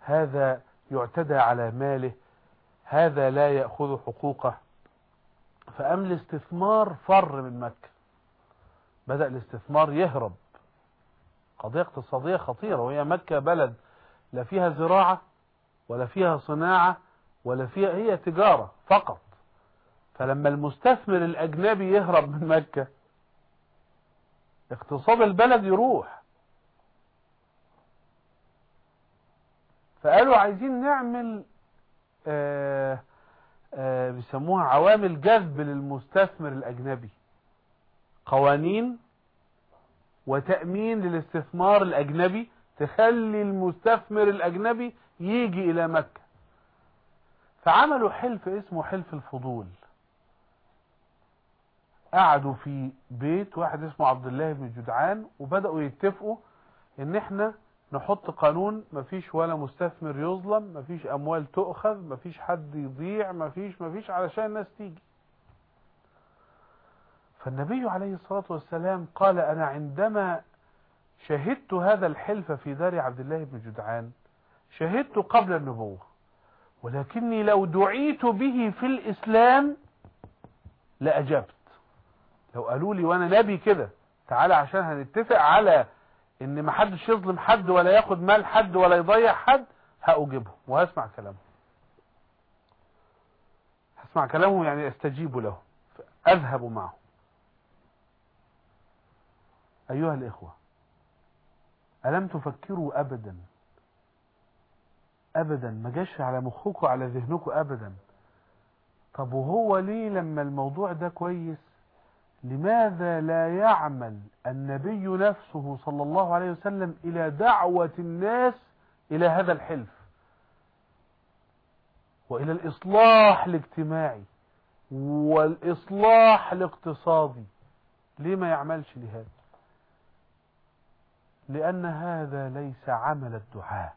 هذا يعتدى على ماله هذا لا يأخذ حقوقه. فأم الاستثمار فر من مكة. بدأ الاستثمار يهرب. قضية اقتصادية خطيرة وهي مكة بلد لا فيها زراعة ولا فيها صناعة ولا فيها هي تجارة فقط. فلما المستثمر الأجنبي يهرب من مكة اقتصاد البلد يروح. فقالوا عايزين نعمل آه آه بيسموها عوامل جذب للمستثمر الأجنبي. قوانين وتأمين للاستثمار الأجنبي تخلي المستثمر الأجنبي يجي إلى مكة. فعملوا حلف اسمه حلف الفضول. قعدوا في بيت واحد اسمه عبد الله بن جدعان وبدأوا يتفقوا إن إحنا نحط قانون مفيش ولا مستثمر يظلم مفيش أموال تؤخذ مفيش حد يضيع مفيش مفيش علشان الناس تيجي. فالنبي عليه الصلاة والسلام قال أنا عندما شهدت هذا الحلف في دار عبد الله بن جدعان شهدت قبل النبوة ولكني لو دعيت به في الإسلام لأجبت. لو قالوا لي وأنا نبي كده تعالى عشان هنتفق على إن ما حدش يظلم حد ولا ياخد مال حد ولا يضيع حد هأجيبه وهسمع كلامه هسمع كلامه يعني أستجيب له اذهب معه أيها الإخوة ألم تفكروا ابدا؟ ابدا ما جاش على مخكم على ذهنكم ابدا. طب وهو ليه لما الموضوع ده كويس؟ لماذا لا يعمل النبي نفسه صلى الله عليه وسلم إلى دعوة الناس إلى هذا الحلف؟ وإلى الإصلاح الاجتماعي والإصلاح الاقتصادي. ليه ما يعملش لهذا؟ لأن هذا ليس عمل الدعاء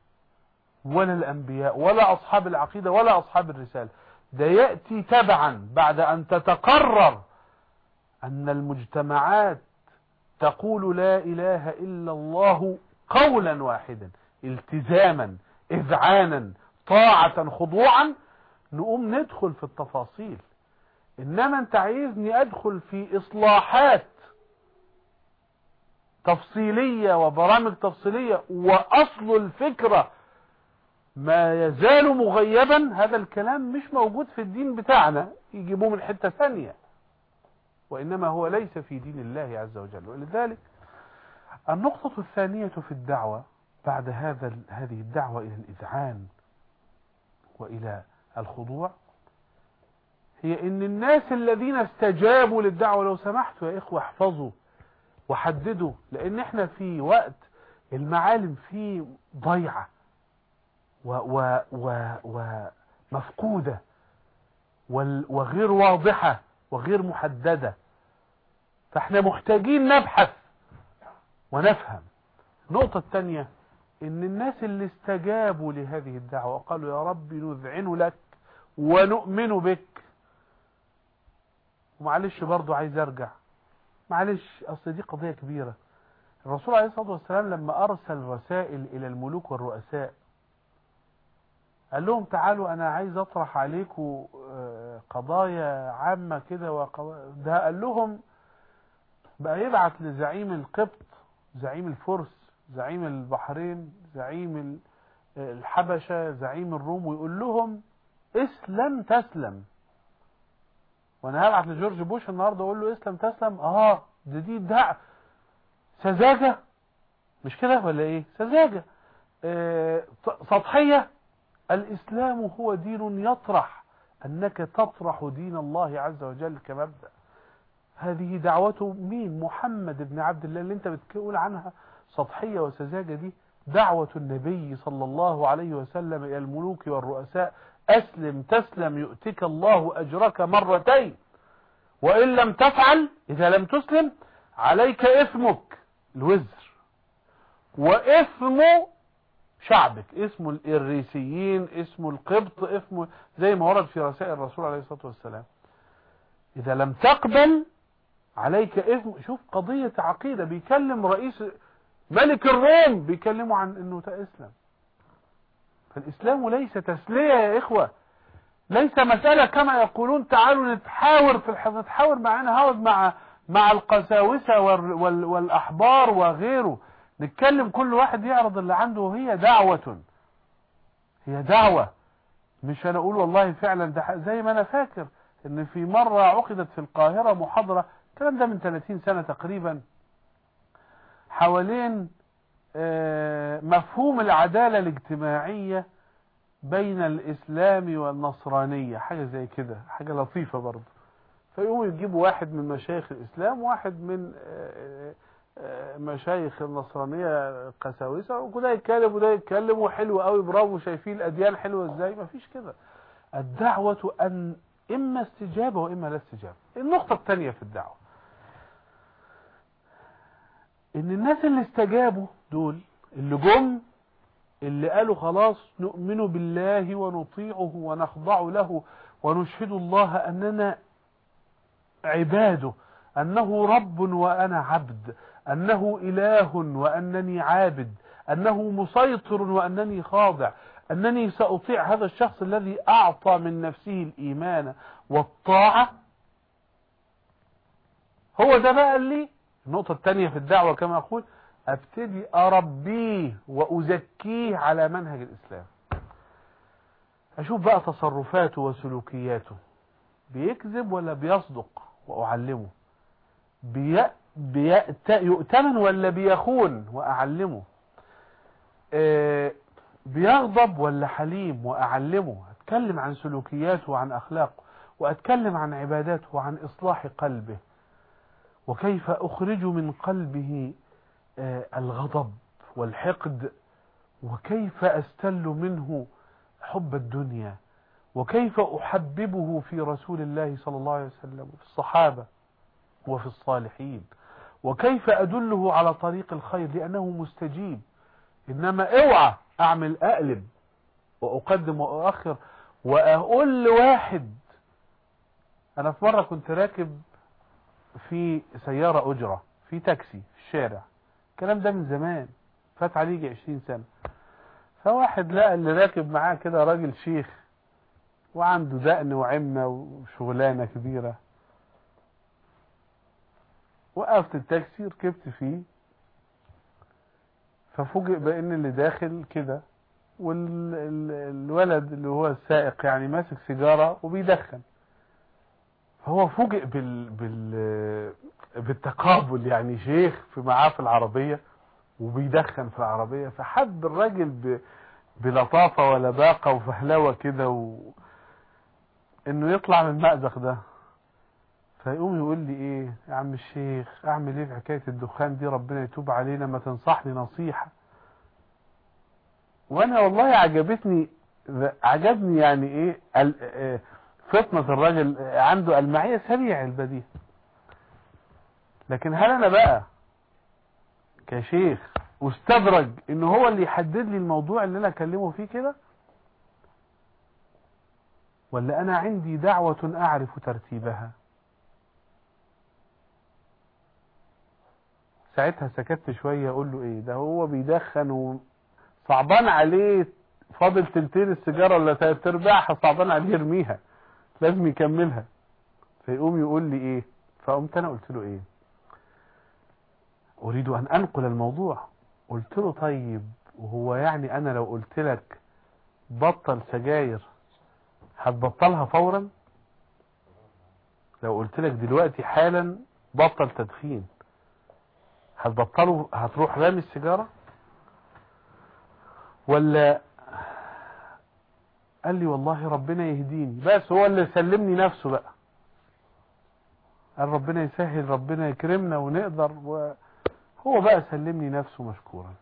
ولا الأنبياء ولا أصحاب العقيدة ولا أصحاب الرسالة. ده يأتي تبعا بعد أن تتقرر أن المجتمعات تقول لا إله إلا الله قولا واحدا التزاما إذعانا طاعة خضوعا. نقوم ندخل في التفاصيل. إنما أنت عايزني أدخل في إصلاحات تفصيلية وبرامج تفصيلية وأصل الفكرة ما يزال مغيبا هذا الكلام مش موجود في الدين بتاعنا يجيبوه من حتة ثانية. وإنما هو ليس في دين الله عز وجل. ولذلك النقطة الثانية في الدعوة بعد هذا هذه الدعوة إلى الإذعان وإلى الخضوع هي إن الناس الذين استجابوا للدعوة لو سمحتوا يا إخوة احفظوا وحددوا لأن إحنا في وقت المعالم فيه ضيعة ومفقودة وغير واضحة وغير محددة. فإحنا محتاجين نبحث ونفهم. النقطة الثانية إن الناس اللي استجابوا لهذه الدعوة وقالوا يا رب نذعن لك ونؤمن بك ومعلش برضو عايز أرجع. معلش أصل دي قضية كبيرة. الرسول عليه الصلاة والسلام لما أرسل رسائل إلى الملوك والرؤساء قال لهم تعالوا أنا عايز أطرح عليكم آه، قضايا عامة كده ده قال لهم بقى يبعت لزعيم القبط زعيم الفرس زعيم البحرين زعيم الحبشة زعيم الروم ويقول لهم اسلم تسلم. وأنا هبعت لجورج بوش النهارده أقول له اسلم تسلم. آه دي دي دع سذاجة. مش كده ولا إيه؟ سذاجة. آه سطحية. الإسلام هو دين يطرح. أنك تطرح دين الله عز وجل كمبدأ. هذه دعوته مين؟ محمد بن عبد الله اللي أنت بتقول عنها. سطحية وسذاجة دي دعوة النبي صلى الله عليه وسلم إلى الملوك والرؤساء. أسلم تسلم يؤتك الله أجرك مرتين. وإن لم تفعل إذا لم تسلم عليك إثمك الوزر. وإثم شعبك اسم الإريسيين اسم القبط اسم زي ما ورد في رسائل الرسول عليه الصلاة والسلام. إذا لم تقبل عليك إثم. شوف قضية عقيدة بيكلم رئيس ملك الروم بيكلموا عن إنه تأسلم. فالاسلام ليس تسلية يا إخوة. ليس مسألة كما يقولون تعالوا نتحاور في نتحاور معنا هاود مع مع القساوسة والأحبار وغيره. نتكلم كل واحد يعرض اللي عنده. وهي دعوة. هي دعوة. مش أنا أقول والله فعلا ده زي ما أنا فاكر إن في مرة عقدت في القاهرة محاضرة الكلام ده من 30 سنة تقريبا حوالين آه، مفهوم العدالة الاجتماعية بين الإسلام والنصرانية حاجة زي كده حاجة لطيفة برضه. فيقوموا يجيبوا واحد من مشايخ الإسلام واحد من آه، آه، مشايخ النصرانية قساوسة وده يتكلم وده يتكلم وحلو قوي برافو شايفين الأديان حلوة إزاي؟ مفيش كده. الدعوة أن إما استجابة وإما لا استجابة. النقطة الثانية في الدعوة. إن الناس اللي استجابوا دول اللي جم اللي قالوا خلاص نؤمن بالله ونطيعه ونخضع له ونشهد الله أننا عباده أنه رب وأنا عبد أنه إله وأنني عابد أنه مسيطر وأنني خاضع أنني سأطيع هذا الشخص الذي أعطى من نفسه الإيمان والطاعة. هو ده بقى اللي النقطة الثانية في الدعوة كما أقول أبتدي أربيه وأزكيه على منهج الإسلام. أشوف بقى تصرفاته وسلوكياته. بيكذب ولا بيصدق؟ وأعلمه. بي... بي... يؤتمن ولا بيخون؟ وأعلمه. آه، بيغضب ولا حليم؟ وأعلمه. أتكلم عن سلوكياته وعن أخلاقه. وأتكلم عن عباداته وعن إصلاح قلبه. وكيف أخرج من قلبه الغضب والحقد وكيف أستل منه حب الدنيا؟ وكيف أحببه في رسول الله صلى الله عليه وسلم وفي الصحابة وفي الصالحين؟ وكيف أدله على طريق الخير؟ لأنه مستجيب. إنما اوعى أعمل أقلب وأقدم وأؤخر وأقول لواحد. أنا في مرة كنت راكب في سيارة أجرة في تاكسي في الشارع. الكلام ده من زمان فات عليه يجي 20 سنة. فواحد لقى اللي راكب معاه كده راجل شيخ وعنده دقن وعمة وشغلانة كبيرة. وقفت التاكسي ركبت فيه. ففوجئ بإن اللي داخل كده والولد اللي هو السائق يعني ماسك سيجارة وبيدخن. هو فوجئ بال... بال... بالتقابل يعني شيخ في معاه في العربية وبيدخن في العربية فحب الراجل. بلطافة ولباقة وفهلوة كده و... إنه يطلع من المأزق ده. فيقوم يقول لي إيه يا عم الشيخ أعمل إيه في حكاية الدخان دي؟ ربنا يتوب علينا ما تنصحني نصيحة. وأنا والله عجبتني عجبني يعني إيه فطنة الراجل عنده المعية سريع البديهة. لكن هل أنا بقى كشيخ واستدرج إن هو اللي يحدد لي الموضوع اللي أنا أكلمه فيه كده؟ ولا أنا عندي دعوة أعرف ترتيبها؟ ساعتها سكت شوية أقول له إيه؟ ده هو بيدخن وصعبان عليه فاضل تلتين السيجارة ولا تلات أرباعها صعبان عليه يرميها لازم يكملها. فيقوم يقول لي إيه؟ فقمت أنا قلت له إيه؟ أريد أن أنقل الموضوع. قلت له طيب وهو يعني أنا لو قلت لك بطل سجاير هتبطلها فورا؟ لو قلت لك دلوقتي حالا بطل تدخين هتبطله؟ هتروح رامي السيجارة؟ ولا قال لي والله ربنا يهديني. بس هو اللي سلمني نفسه بقى. قال ربنا يسهل ربنا يكرمنا ونقدر وهو بقى سلمني نفسه مشكورا.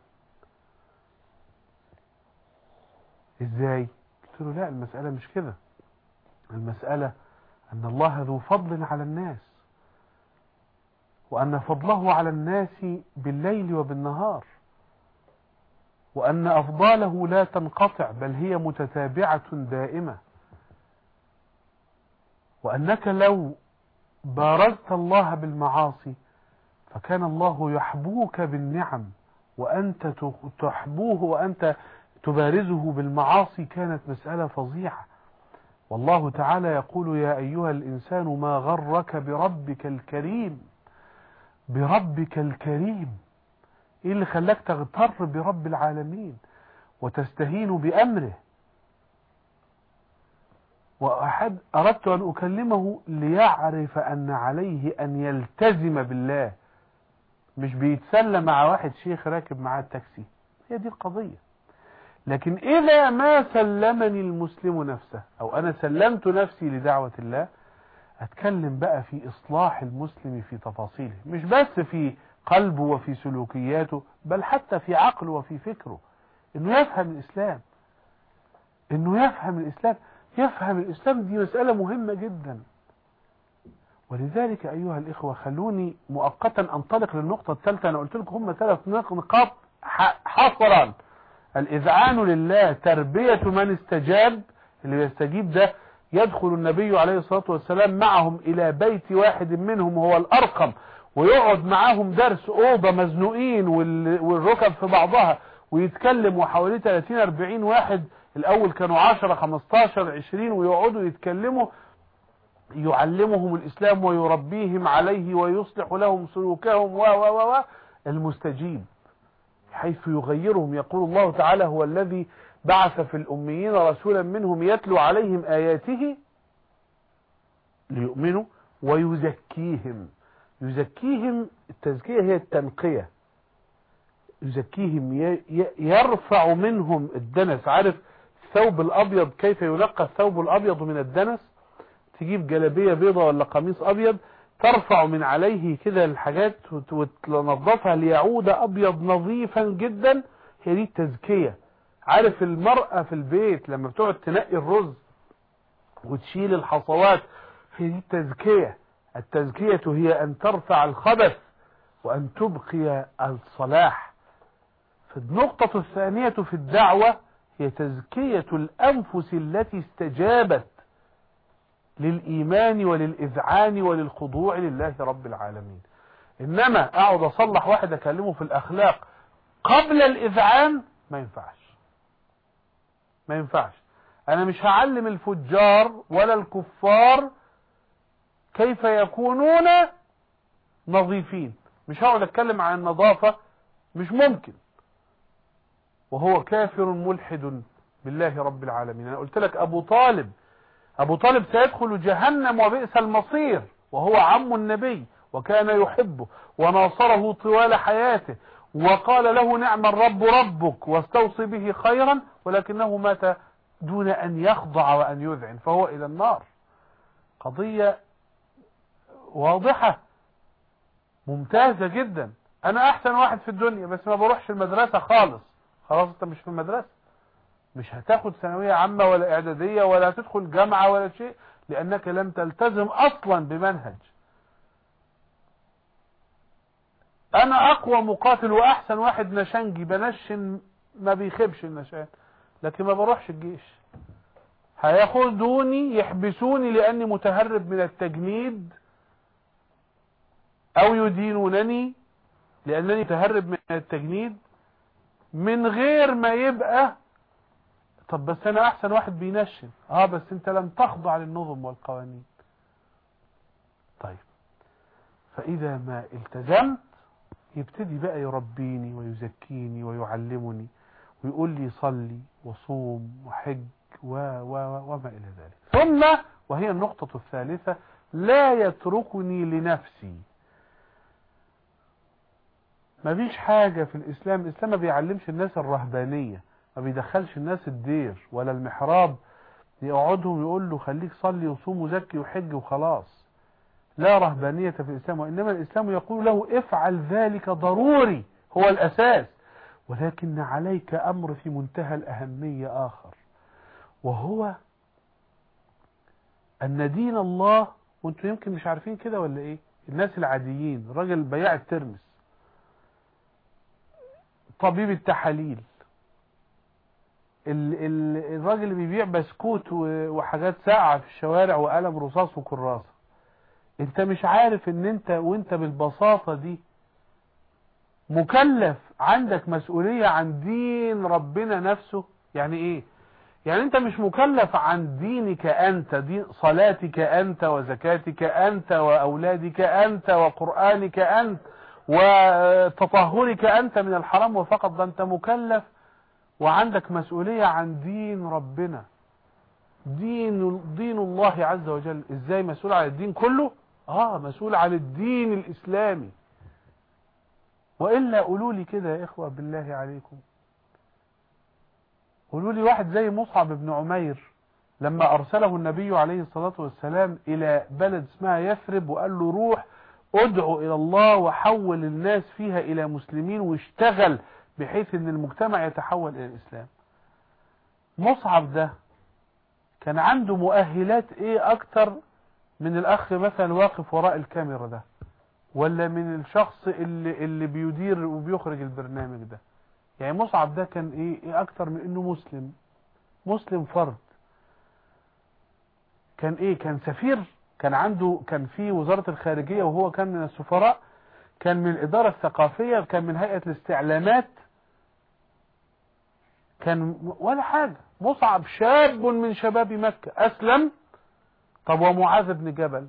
إزاي؟ قلت له لا المسألة مش كده. المسألة أن الله ذو فضل على الناس وأن فضله على الناس بالليل وبالنهار وأن أفضاله لا تنقطع بل هي متتابعة دائمة. وأنك لو بارزت الله بالمعاصي فكان الله يحبوك بالنعم وأنت تحبوه وأنت تبارزه بالمعاصي كانت مسألة فظيعة. والله تعالى يقول يا أيها الإنسان ما غرك بربك الكريم بربك الكريم إيه اللي خلاك تغتر برب العالمين وتستهين بأمره؟ وأحد أردت أن أكلمه ليعرف أن عليه أن يلتزم بالله. مش بيتسلى مع واحد شيخ راكب معاه التاكسي. هي دي القضية. لكن إذا ما سلمني المسلم نفسه أو أنا سلمت نفسي لدعوة الله أتكلم بقى في إصلاح المسلم في تفاصيله. مش بس في قلبه وفي سلوكياته بل حتى في عقله وفي فكره. إنه يفهم الإسلام. إنه يفهم الإسلام. يفهم الإسلام دي مسألة مهمة جدا. ولذلك أيها الإخوة خلوني مؤقتا أنطلق للنقطة الثالثة. أنا قلت لكم هم ثلاث نقاط حصرا. الإذعان لله تربية من استجاب اللي يستجيب ده يدخل النبي عليه الصلاة والسلام معهم إلى بيت واحد منهم هو الأرقم ويقعد معاهم درس أوضة مزنوقين والركب في بعضها ويتكلم وحواليه 30 40 واحد. الأول كانوا 10 15 20 ويقعدوا يتكلموا يعلمهم الإسلام ويربيهم عليه ويصلح لهم سلوكهم و و و المستجيب. حيث يغيرهم. يقول الله تعالى هو الذي بعث في الأميين رسولا منهم يتلو عليهم آياته ليؤمنوا ويزكيهم. يزكيهم التزكية هي التنقية. يزكيهم. يرفع منهم الدنس. عارف الثوب الأبيض كيف ينقى الثوب الأبيض من الدنس؟ تجيب جلبية بيضة ولا قميص أبيض ترفع من عليه كده الحاجات وتنظفها ليعود أبيض نظيفا جدا. هي دي التزكية. عارف المرأة في البيت لما بتقعد تنقي الرز وتشيل الحصوات هي دي التزكية. التزكية هي أن ترفع الخبث وأن تبقي الصلاح. فالنقطة الثانية في الدعوة هي تزكية الأنفس التي استجابت للإيمان وللإذعان وللخضوع لله رب العالمين. إنما أقعد أصلح واحد أكلمه في الأخلاق قبل الإذعان ما ينفعش. ما ينفعش. أنا مش هعلم الفجار ولا الكفار كيف يكونون نظيفين. مش هقعد أتكلم عن النظافة مش ممكن. وهو كافر ملحد بالله رب العالمين. أنا قلت لك أبو طالب أبو طالب سيدخل جهنم وبئس المصير وهو عم النبي وكان يحبه وناصره طوال حياته وقال له نعم الرب ربك واستوصي به خيرا ولكنه مات دون أن يخضع وأن يذعن فهو إلى النار. قضية واضحة ممتازة جدا. أنا أحسن واحد في الدنيا بس ما بروحش المدرسة خالص. خلاص أنت مش في المدرسة؟ مش هتاخد ثانوية عامة ولا إعدادية ولا هتدخل جامعة ولا شيء لأنك لم تلتزم أصلا بمنهج. أنا أقوى مقاتل وأحسن واحد نشنجي بنشن ما بيخيبش النشان لكن ما بروحش الجيش. هياخدوني يحبسوني لأني متهرب من التجنيد أو يدينونني لأنني متهرب من التجنيد من غير ما يبقى طب بس أنا أحسن واحد بينشن. آه بس أنت لم تخضع للنظم والقوانين. طيب. فإذا ما التزمت يبتدي بقى يربيني ويزكيني ويعلمني ويقول لي صلي وصوم وحج و و وما إلى ذلك. ثم وهي النقطة الثالثة لا يتركني لنفسي. ما فيش حاجة في الإسلام الإسلام ما بيعلمش الناس الرهبانية. ما بيدخلش الناس الدير ولا المحراب يقعدهم يقول له خليك صلي وصوم وزكي وحج وخلاص. لا رهبانية في الإسلام وإنما الإسلام يقول له افعل ذلك ضروري هو الأساس. ولكن عليك أمر في منتهى الأهمية آخر وهو أن دين الله وأنتم يمكن مش عارفين كده ولا إيه؟ الناس العاديين راجل بياع الترمس طبيب التحاليل الراجل اللي بيبيع بسكوت وحاجات ساقعة في الشوارع وقلم رصاص وكراسة. انت مش عارف ان انت وانت بالبساطة دي مكلف عندك مسؤولية عن دين ربنا نفسه. يعني إيه؟ يعني انت مش مكلف عن دينك انت دين صلاتك انت وزكاتك انت وأولادك انت وقرآنك انت وتطهرك انت من الحرام وفقط ده انت مكلف. وعندك مسؤولية عن دين ربنا. دين دين الله عز وجل. إزاي مسؤول عن الدين كله؟ آه مسؤول عن الدين الإسلامي. وإلا قولوا لي كده يا إخوة بالله عليكم. قولوا لي واحد زي مصعب بن عمير لما أرسله النبي عليه الصلاة والسلام إلى بلد اسمها يثرب وقال له روح ادعو إلى الله وحول الناس فيها إلى مسلمين واشتغل بحيث إن المجتمع يتحول إلى الإسلام. مصعب ده كان عنده مؤهلات إيه أكتر من الأخ مثلا واقف وراء الكاميرا ده ولا من الشخص اللي, اللي بيدير وبيخرج البرنامج ده؟ يعني مصعب ده كان إيه, إيه أكتر من إنه مسلم مسلم فرد. كان إيه كان سفير كان عنده كان في وزارة الخارجية وهو كان من السفراء كان من الإدارة الثقافية كان من هيئة الاستعلامات كان ولا حاجة. مصعب شاب من شباب مكة. أسلم. طب ومعاذ بن جبل.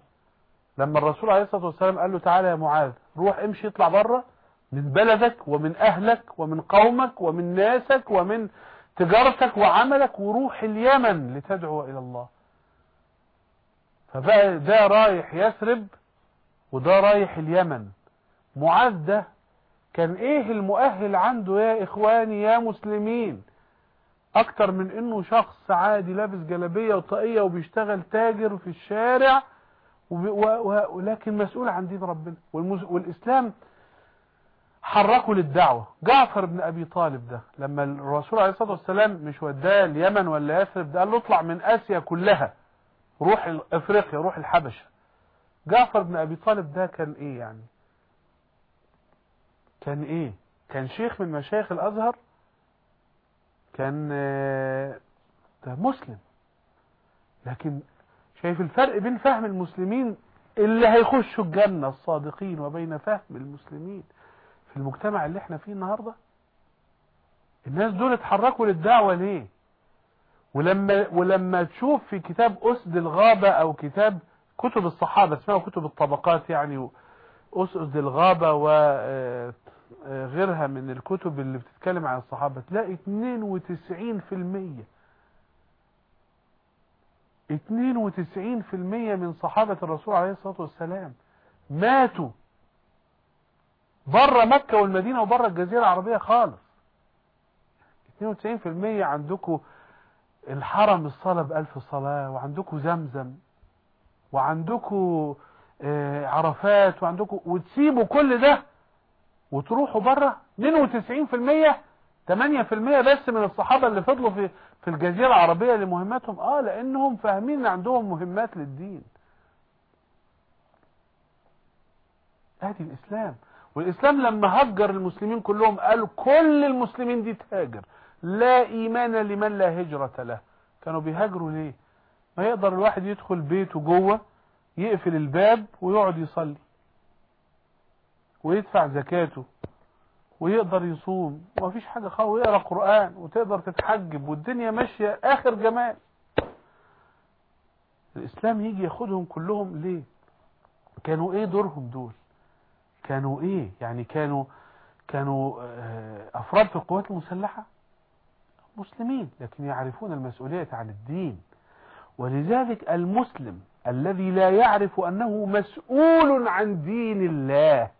لما الرسول عليه الصلاة والسلام قال له تعالى يا معاذ روح امشي اطلع بره من بلدك ومن أهلك ومن قومك ومن ناسك ومن تجارتك وعملك وروح اليمن لتدعو إلى الله. فبقى ده رايح يثرب وده رايح اليمن. معاذ ده كان إيه المؤهل عنده يا إخواني يا مسلمين؟ أكتر من إنه شخص عادي لابس جلابية وطاقية وبيشتغل تاجر في الشارع ولكن مسؤول عن دين ربنا. والإسلام حركوا للدعوة. جعفر بن أبي طالب ده لما الرسول عليه الصلاة والسلام مش وداه اليمن ولا يثرب ده قال له اطلع من آسيا كلها روح إفريقيا روح الحبشة. جعفر بن أبي طالب ده كان إيه يعني؟ كان إيه؟ كان شيخ من مشايخ الأزهر كان آه، ده مسلم. لكن شايف الفرق بين فهم المسلمين اللي هيخشوا الجنة الصادقين وبين فهم المسلمين في المجتمع اللي إحنا فيه النهاردة؟ الناس دول اتحركوا للدعوة ليه؟ ولما ولما تشوف في كتاب أسد الغابة أو كتاب كتب الصحابة اسمها كتب الطبقات يعني أسد الغابة وغيرها آه، من الكتب اللي بتتكلم عن الصحابة تلاقي 92% 92% من صحابة الرسول عليه الصلاة والسلام ماتوا بره مكة والمدينة وبره الجزيرة العربية خالص. 92% عندكم الحرم الصلاة بألف صلاة وعندكم زمزم وعندكم آه، عرفات وعندكم وتسيبوا كل ده وتروحوا بره 92% 8% بس من الصحابة اللي فضلوا في في الجزيرة العربية لمهماتهم آه لأنهم فاهمين إن عندهم مهمات للدين. ادي الإسلام. والإسلام لما هجر المسلمين كلهم قالوا كل المسلمين دي تهاجر. لا إيمان لمن لا هجرة له. كانوا بيهاجروا ليه؟ ما يقدر الواحد يدخل بيته جوه يقفل الباب ويقعد يصلي. ويدفع زكاته ويقدر يصوم. وما فيش حاجة خالص. ويقرأ قرآن وتقدر تتحجب والدنيا ماشية آخر جمال. الإسلام يجي ياخدهم كلهم ليه؟ كانوا إيه دورهم دول؟ كانوا إيه؟ يعني كانوا كانوا آه، أفراد في القوات المسلحة؟ مسلمين لكن يعرفون المسؤولية عن الدين. ولذلك المسلم الذي لا يعرف أنه مسؤول عن دين الله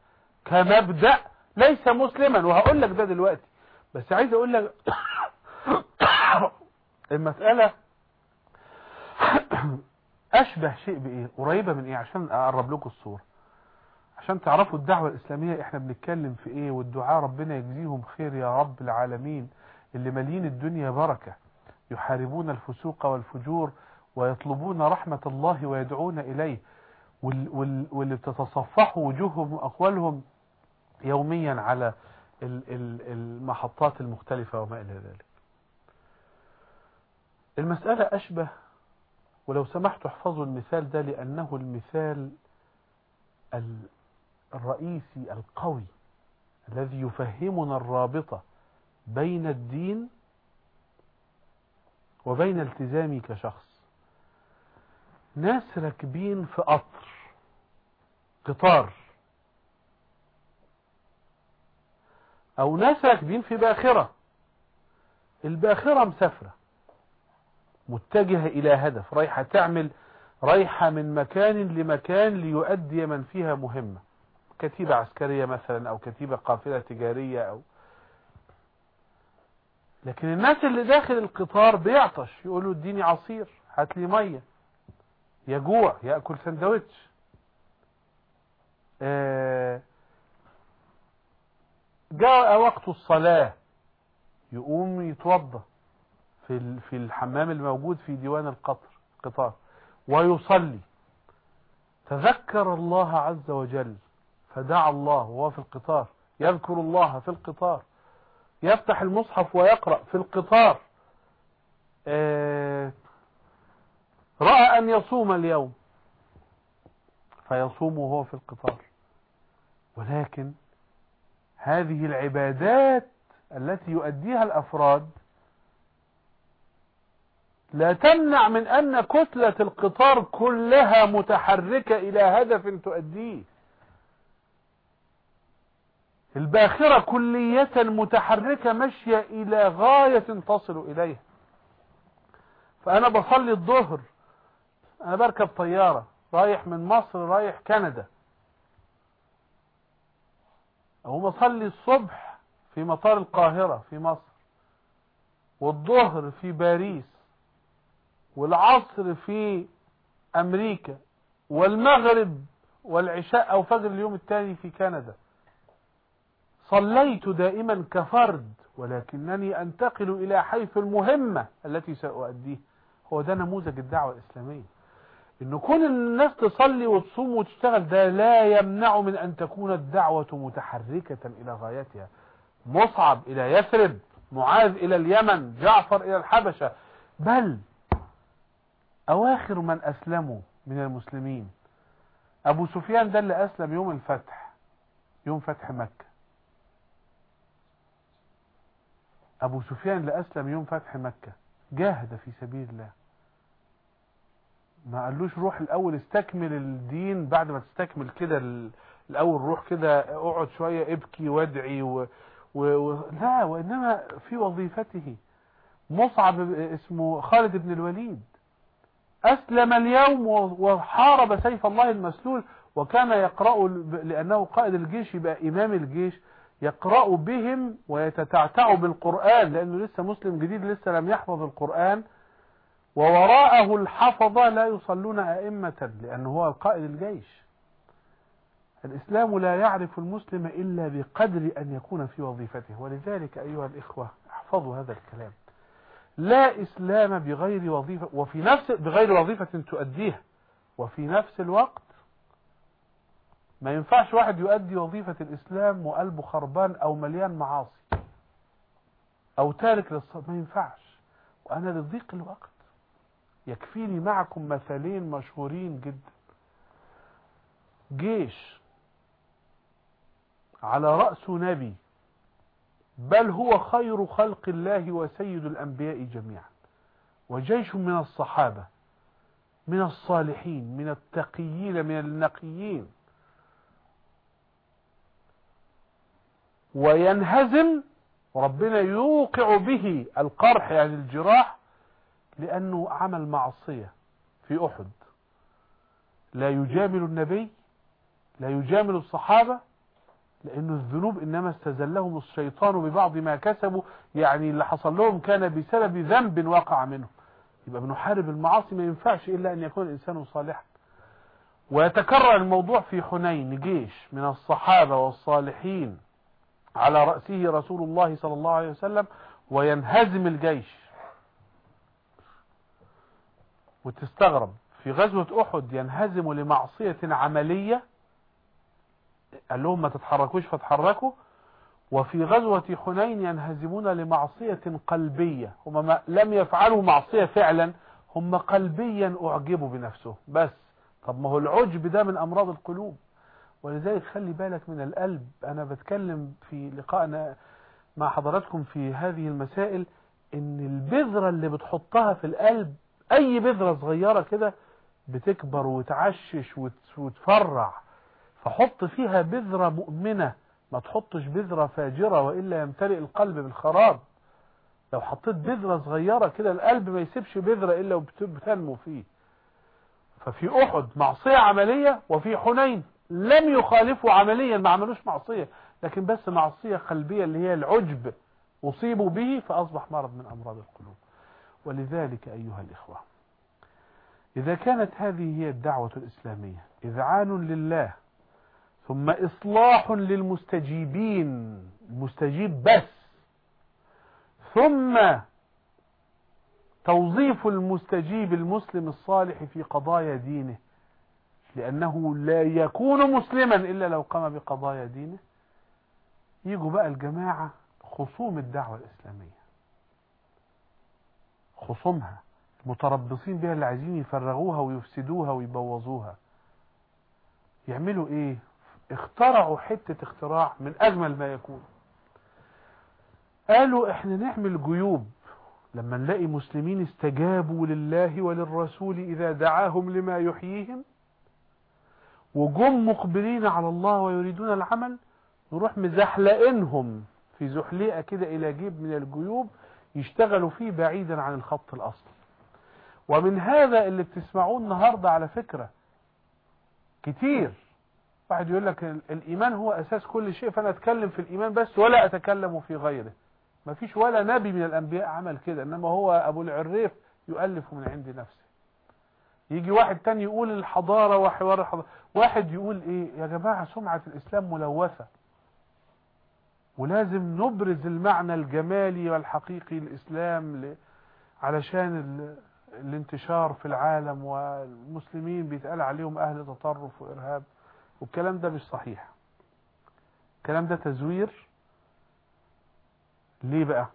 كمبدأ ليس مسلما. وهقول لك ده دلوقتي. بس عايز أقول لك المسألة أشبه شيء بإيه؟ قريبة من إيه؟ عشان أقرب لكم الصورة. عشان تعرفوا الدعوة الإسلامية إحنا بنتكلم في إيه؟ والدعاء ربنا يجزيهم خير يا رب العالمين. اللي مالين الدنيا بركة. يحاربون الفسوق والفجور ويطلبون رحمة الله ويدعون إليه. واللي بتتصفح وجوههم وأقوالهم يوميا على المحطات المختلفة وما إلى ذلك. المسألة أشبه ولو سمحت احفظوا المثال ده لأنه المثال الرئيسي القوي الذي يفهمنا الرابطة بين الدين وبين التزامي كشخص. ناس راكبين في قطر قطار أو ناس راكبين في باخرة. الباخرة مسافرة. متجهة إلى هدف. رايحة تعمل رايحة من مكان لمكان ليؤدي من فيها مهمة. كتيبة عسكرية مثلا أو كتيبة قافلة تجارية أو. لكن الناس اللي داخل القطار بيعطش. يقولوا اديني عصير هات لي مية. يجوع يأكل سندوتش. آه، جاء وقت الصلاة. يقوم يتوضى في في الحمام الموجود في ديوان القطر قطار ويصلي. تذكر الله عز وجل فدعا الله وهو في القطار. يذكر الله في القطار. يفتح المصحف ويقرأ في القطار. آه، رأى أن يصوم اليوم فيصوم وهو في القطار. ولكن هذه العبادات التي يؤديها الأفراد لا تمنع من أن كتلة القطار كلها متحركة إلى هدف تؤديه. الباخرة كلية متحركة ماشية إلى غاية تصل إليها. فأنا بصلي الظهر أنا بركب طيارة رايح من مصر رايح كندا. أقوم أصلي الصبح في مطار القاهرة في مصر والظهر في باريس والعصر في أمريكا والمغرب والعشاء أو فجر اليوم الثاني في كندا. صليت دائما كفرد ولكنني أنتقل إلى حيث المهمة التي سأؤديها هو ده نموذج الدعوة الإسلامية. إن كون الناس تصلي وتصوم وتشتغل ده لا يمنع من أن تكون الدعوة متحركة إلى غايتها. مصعب إلى يثرب معاذ إلى اليمن جعفر إلى الحبشة. بل أواخر من أسلموا من المسلمين. أبو سفيان ده اللي أسلم يوم الفتح يوم فتح مكة. أبو سفيان اللي أسلم يوم فتح مكة جاهد في سبيل الله. ما قالوش روح الأول استكمل الدين بعد ما تستكمل كده الأول روح كده اقعد شوية ابكي وادعي و... و... و... لا وإنما في وظيفته. مصعب اسمه خالد بن الوليد. أسلم اليوم وحارب سيف الله المسلول وكان يقرأ لأنه قائد الجيش يبقى إمام الجيش يقرأ بهم ويتتعتع بالقرآن لأنه لسه مسلم جديد لسه لم يحفظ القرآن. ووراءه الحفظة لا يصلون أئمة لأنه هو قائد الجيش. الإسلام لا يعرف المسلم إلا بقدر أن يكون في وظيفته. ولذلك أيها الإخوة احفظوا هذا الكلام. لا إسلام بغير وظيفة وفي نفس بغير وظيفة تؤديها. وفي نفس الوقت ما ينفعش واحد يؤدي وظيفة الإسلام وقلبه خربان أو مليان معاصي أو تارك للصلاة ما ينفعش. وأنا لضيق الوقت. يكفيني معكم مثالين مشهورين جدا. جيش على رأس نبي بل هو خير خلق الله وسيد الأنبياء جميعا. وجيش من الصحابة من الصالحين من التقيين من النقيين. وينهزم ربنا يوقع به القرح يعني الجراح لأنه عمل معصية في أحد. لا يجامل النبي لا يجامل الصحابة لأن الذنوب إنما استزلهم الشيطان ببعض ما كسبوا يعني اللي حصل لهم كان بسبب ذنب وقع منهم. يبقى بنحارب المعاصي ما ينفعش إلا أن يكون الإنسان صالحا. ويتكرر الموضوع في حنين جيش من الصحابة والصالحين على رأسه رسول الله صلى الله عليه وسلم وينهزم الجيش. وتستغرب في غزوة أحد ينهزم لمعصية عملية؟ قال لهم ما تتحركوش فتحركوا. وفي غزوة حنين ينهزمون لمعصية قلبية. هم ما لم يفعلوا معصية فعلا هم قلبيا أعجبوا بنفسه بس طب ما هو العجب ده من أمراض القلوب. ولذلك خلي بالك من القلب. أنا بتكلم في لقائنا مع حضراتكم في هذه المسائل إن البذرة اللي بتحطها في القلب أي بذرة صغيرة كده بتكبر وتعشش وتفرع. فحط فيها بذرة مؤمنة. ما تحطش بذرة فاجرة وإلا يمتلئ القلب بالخراب. لو حطيت بذرة صغيرة كده القلب ما يسيبش بذرة إلا وبتنمو فيه. ففي أحد معصية عملية وفي حنين. لم يخالفوا عمليا ما عملوش معصية. لكن بس معصية قلبية اللي هي العجب أصيبوا به فأصبح مرض من أمراض القلوب. ولذلك أيها الإخوة إذا كانت هذه هي الدعوة الإسلامية إذعان لله ثم إصلاح للمستجيبين المستجيب بس ثم توظيف المستجيب المسلم الصالح في قضايا دينه لأنه لا يكون مسلما إلا لو قام بقضايا دينه يجوا بقى الجماعة خصوم الدعوة الإسلامية. خصومها متربصين بها اللي عايزين يفرغوها ويفسدوها ويبوظوها. يعملوا إيه؟ اخترعوا حتة اختراع من أجمل ما يكون. قالوا إحنا نعمل جيوب لما نلاقي مسلمين استجابوا لله وللرسول إذا دعاهم لما يحييهم. وجم مقبلين على الله ويريدون العمل نروح مزحلقينهم في زحليقة كده إلى جيب من الجيوب يشتغلوا فيه بعيدا عن الخط الأصلي. ومن هذا اللي بتسمعوه النهاردة على فكرة كتير. واحد يقول لك الإيمان هو أساس كل شيء فأنا أتكلم في الإيمان بس ولا أتكلم في غيره. ما فيش ولا نبي من الأنبياء عمل كده إنما هو أبو العريف يؤلف من عند نفسه. يجي واحد تاني يقول الحضارة وحوار الحضارة. واحد يقول إيه؟ يا جماعة سمعة الإسلام ملوثة. ولازم نبرز المعنى الجمالي والحقيقي للإسلام علشان الانتشار في العالم والمسلمين بيتقال عليهم أهل تطرف وإرهاب والكلام ده مش صحيح. الكلام ده تزوير. ليه بقى؟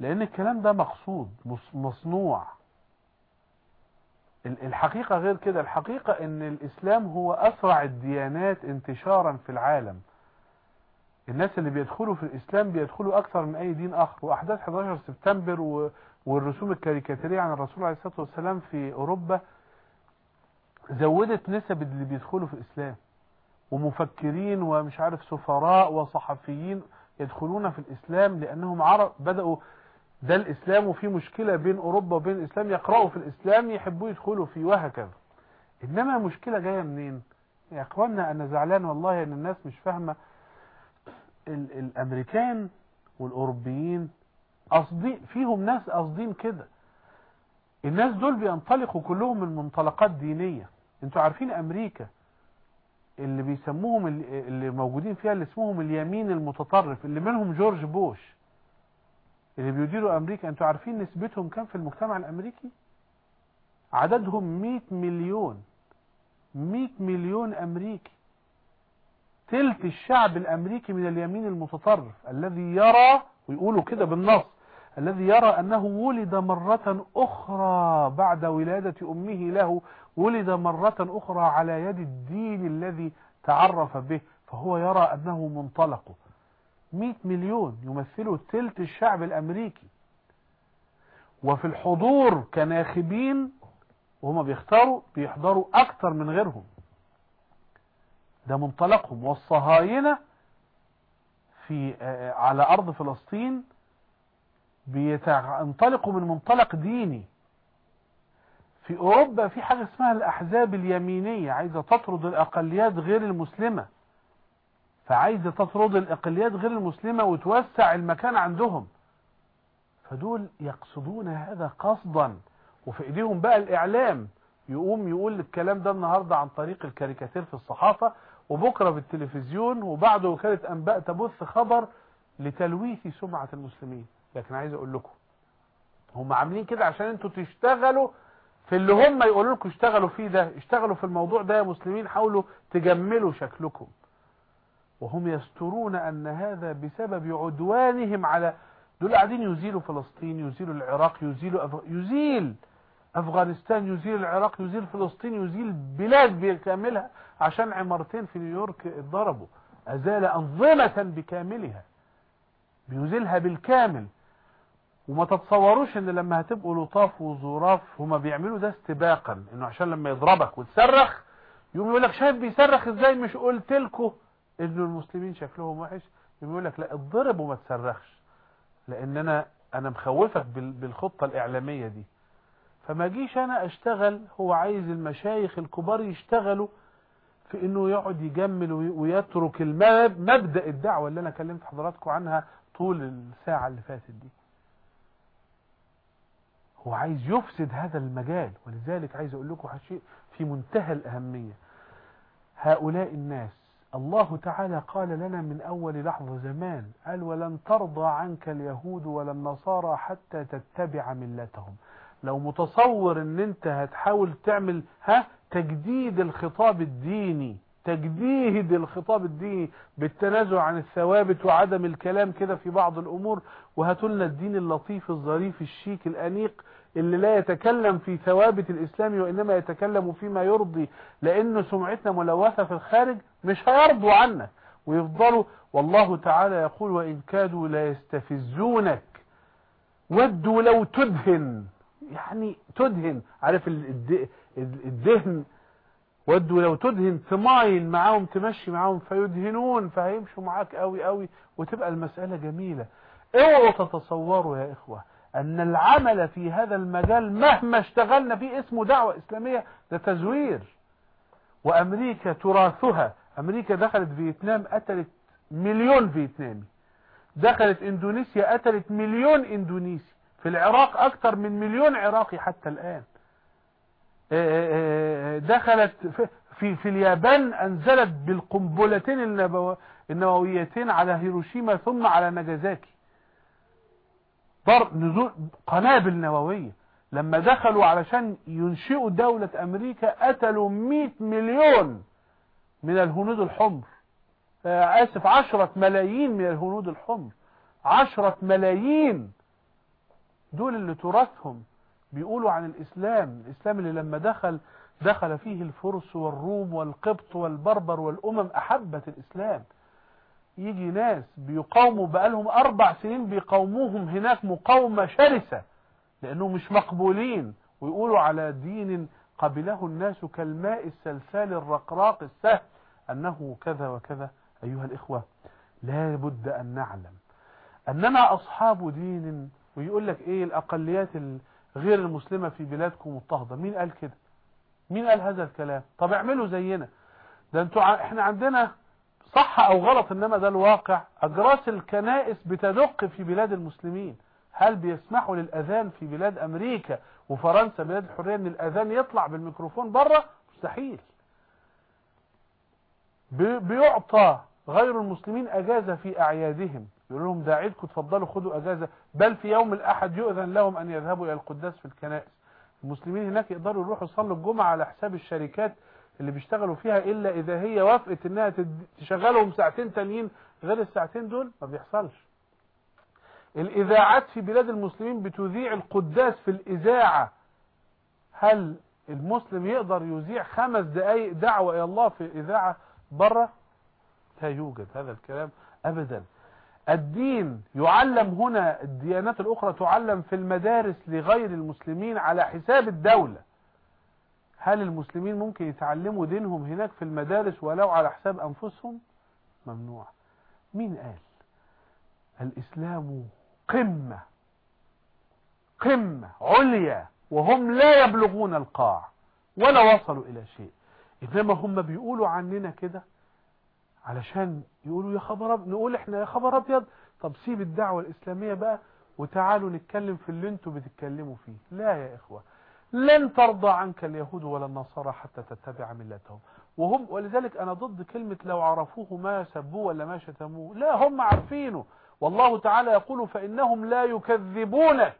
لأن الكلام ده مقصود مصنوع. الحقيقة غير كده الحقيقة إن الإسلام هو أسرع الديانات انتشارا في العالم. الناس اللي بيدخلوا في الإسلام بيدخلوا أكثر من أي دين آخر. وأحداث 11 سبتمبر والرسوم الكاريكاتيرية عن الرسول عليه الصلاة والسلام في أوروبا زودت نسب اللي بيدخلوا في الإسلام. ومفكرين ومش عارف سفراء وصحفيين يدخلون في الإسلام لأنهم عرب بدأوا ده الإسلام وفي مشكلة بين أوروبا وبين الإسلام يقرأوا في الإسلام يحبوا يدخلوا فيه وهكذا. إنما المشكلة جاية منين؟ يا أخوانا أنا زعلان والله أن الناس مش فاهمة الأمريكان والأوروبيين قصدين فيهم ناس قصدين كده. الناس دول بينطلقوا كلهم من منطلقات دينية. أنتوا عارفين أمريكا اللي بيسموهم اللي موجودين فيها اللي اسمهم اليمين المتطرف اللي منهم جورج بوش اللي بيديروا أمريكا. أنتوا عارفين نسبتهم كام في المجتمع الأمريكي؟ عددهم 100 مليون. 100 مليون أمريكي. تلت الشعب الأمريكي من اليمين المتطرف الذي يرى ويقولوا كده بالنص الذي يرى أنه ولد مرة أخرى بعد ولادة أمه له ولد مرة أخرى على يد الدين الذي تعرف به فهو يرى أنه منطلقه 100 مليون يمثلوا تلت الشعب الأمريكي. وفي الحضور كناخبين وهم بيختاروا بيحضروا أكتر من غيرهم. ده منطلقهم والصهاينة في على أرض فلسطين بينطلقوا من منطلق ديني. في أوروبا في حاجة اسمها الأحزاب اليمينية عايزة تطرد الأقليات غير المسلمة. فعايزة تطرد الأقليات غير المسلمة وتوسع المكان عندهم. فدول يقصدون هذا قصدا. وفي إيديهم بقى الإعلام. يقوم يقول الكلام ده النهاردة عن طريق الكاريكاتير في الصحافة. وبكرة بالتلفزيون وبعد وكالة أنباء تبث خبر لتلويث سمعة المسلمين. لكن عايز أقول لكم هم عاملين كده عشان أنتوا تشتغلوا في اللي هم يقولوا لكم اشتغلوا فيه ده. اشتغلوا في الموضوع ده يا مسلمين حاولوا تجملوا شكلكم. وهم يسترون أن هذا بسبب عدوانهم على دول قاعدين يزيلوا فلسطين يزيلوا العراق يزيلوا أفغ... يزيل أفغانستان يزيل العراق يزيل فلسطين يزيل بلاد بكاملها عشان عمارتين في نيويورك اتضربوا. أزال أنظمة بكاملها بيزيلها بالكامل. وما تتصوروش إن لما هتبقوا لطاف وظراف هما بيعملوا ده استباقا إنه عشان لما يضربك وتصرخ يقوم يقول لك شايف بيصرخ إزاي؟ مش قلت لكم. انه المسلمين شكلهم وحش. يقول لك لا اضرب وما تصرخش. لأن أنا أنا مخوفك بالخطة الإعلامية دي. فما جيش أنا أشتغل هو عايز المشايخ الكبار يشتغلوا في إنه يقعد يجمل ويترك مبدأ الدعوة اللي أنا كلمت حضراتكم عنها طول الساعة اللي فاتت دي. هو عايز يفسد هذا المجال ولذلك عايز أقول لكم شيء في منتهى الأهمية. هؤلاء الناس الله تعالى قال لنا من أول لحظة زمان قال ولن ترضى عنك اليهود ولا النصارى حتى تتبع ملتهم. لو متصور إن أنت هتحاول تعمل ها تجديد الخطاب الديني تجديد الخطاب الديني بالتنازع عن الثوابت وعدم الكلام كده في بعض الأمور وهاتوا الدين اللطيف الظريف الشيك الأنيق اللي لا يتكلم في ثوابت الإسلام وإنما يتكلم فيما يرضي لأنه سمعتنا ملوثة في الخارج مش هيرضوا عنا ويفضلوا. والله تعالى يقول وإن كادوا لا يستفزونك ودوا لو تدهن. يعني تدهن. عارف الدهن؟ ودوا لو تدهن تماين معاهم تمشي معاهم فيدهنون فهيمشوا معاك قوي قوي وتبقى المسألة جميلة. اوعوا تتصوروا يا إخوة أن العمل في هذا المجال مهما اشتغلنا فيه اسمه دعوة إسلامية ده تزوير وأمريكا تراثها. أمريكا دخلت فيتنام قتلت مليون فيتنامي. دخلت إندونيسيا قتلت مليون إندونيسي. في العراق أكتر من مليون عراقي حتى الآن. دخلت في في اليابان أنزلت بالقنبلتين النوويتين على هيروشيما ثم على ناجازاكي. نزول قنابل نووية. لما دخلوا علشان ينشئوا دولة أمريكا قتلوا 100 مليون من الهنود الحمر. آسف عشرة ملايين من الهنود الحمر. عشرة ملايين. دول اللي تراثهم بيقولوا عن الإسلام الإسلام اللي لما دخل دخل فيه الفرس والروم والقبط والبربر والأمم أحبت الإسلام. يجي ناس بيقاوموا بقالهم أربع سنين بيقاوموهم هناك مقاومة شرسة لأنهم مش مقبولين ويقولوا على دين قبله الناس كالماء السلسال الرقراق السهل أنه كذا وكذا. أيها الإخوة لا بد أن نعلم أننا أصحاب دين ويقول لك إيه الأقليات غير المسلمة في بلادكم مضطهدة. مين قال كده؟ مين قال هذا الكلام؟ طب اعملوا زينا. ده أنتوا. إحنا عندنا صح أو غلط إنما ده الواقع. اجراس الكنائس بتدق في بلاد المسلمين. هل بيسمحوا للأذان في بلاد أمريكا وفرنسا بلاد الحرية إن الأذان يطلع بالميكروفون بره مستحيل. بي... بيعطى غير المسلمين أجازة في أعيادهم. يقول لهم ده عيدكم تفضلوا خدوا أجازة. بل في يوم الأحد يؤذن لهم أن يذهبوا إلى القداس في الكنائس. المسلمين هناك يقدروا يروحوا يصلوا الجمعة على حساب الشركات اللي بيشتغلوا فيها إلا إذا هي وافقت إنها تشغلهم ساعتين تانيين غير الساعتين دول ما بيحصلش. الإذاعات في بلاد المسلمين بتذيع القداس في الإذاعة. هل المسلم يقدر يذيع خمس دقايق دعوة إلى الله في إذاعة بره؟ لا يوجد هذا الكلام ابدا. الدين يعلم هنا الديانات الأخرى تعلم في المدارس لغير المسلمين على حساب الدولة. هل المسلمين ممكن يتعلموا دينهم هناك في المدارس ولو على حساب أنفسهم؟ ممنوع. مين قال؟ الإسلام قمة قمة عليا وهم لا يبلغون القاع ولا وصلوا إلى شيء. إنما هم بيقولوا عننا كده علشان يقولوا يا خبر ابيض نقول إحنا يا خبر أبيض. طب سيب الدعوة الإسلامية بقى وتعالوا نتكلم في اللي أنتوا بتتكلموا فيه. لا يا إخوة لن ترضى عنك اليهود ولا النصارى حتى تتبع ملتهم. وهم ولذلك أنا ضد كلمة لو عرفوه ما سبوه ولا ما شتموه. لا هم عارفينه. والله تعالى يقول فإنهم لا يكذبونك.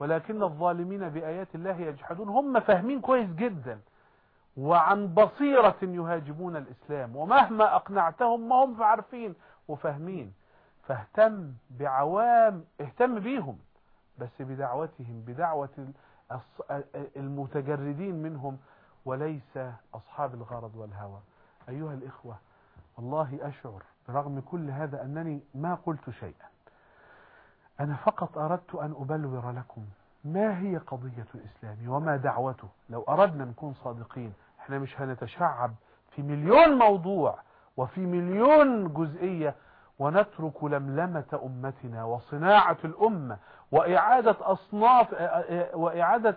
ولكن الظالمين بآيات الله يجحدون. هم فاهمين كويس جدا. وعن بصيرة يهاجمون الإسلام ومهما أقنعتهم ما هم عارفين وفاهمين. فاهتم بعوام اهتم بيهم بس بدعوتهم بدعوة المتجردين منهم وليس أصحاب الغرض والهوى. أيها الإخوة والله أشعر برغم كل هذا أنني ما قلت شيئا. أنا فقط أردت أن أبلور لكم ما هي قضية الإسلام وما دعوته؟ لو أردنا نكون صادقين إحنا مش هنتشعب في مليون موضوع وفي مليون جزئية ونترك لملمة أمتنا وصناعة الأمة وإعادة أصناف وإعادة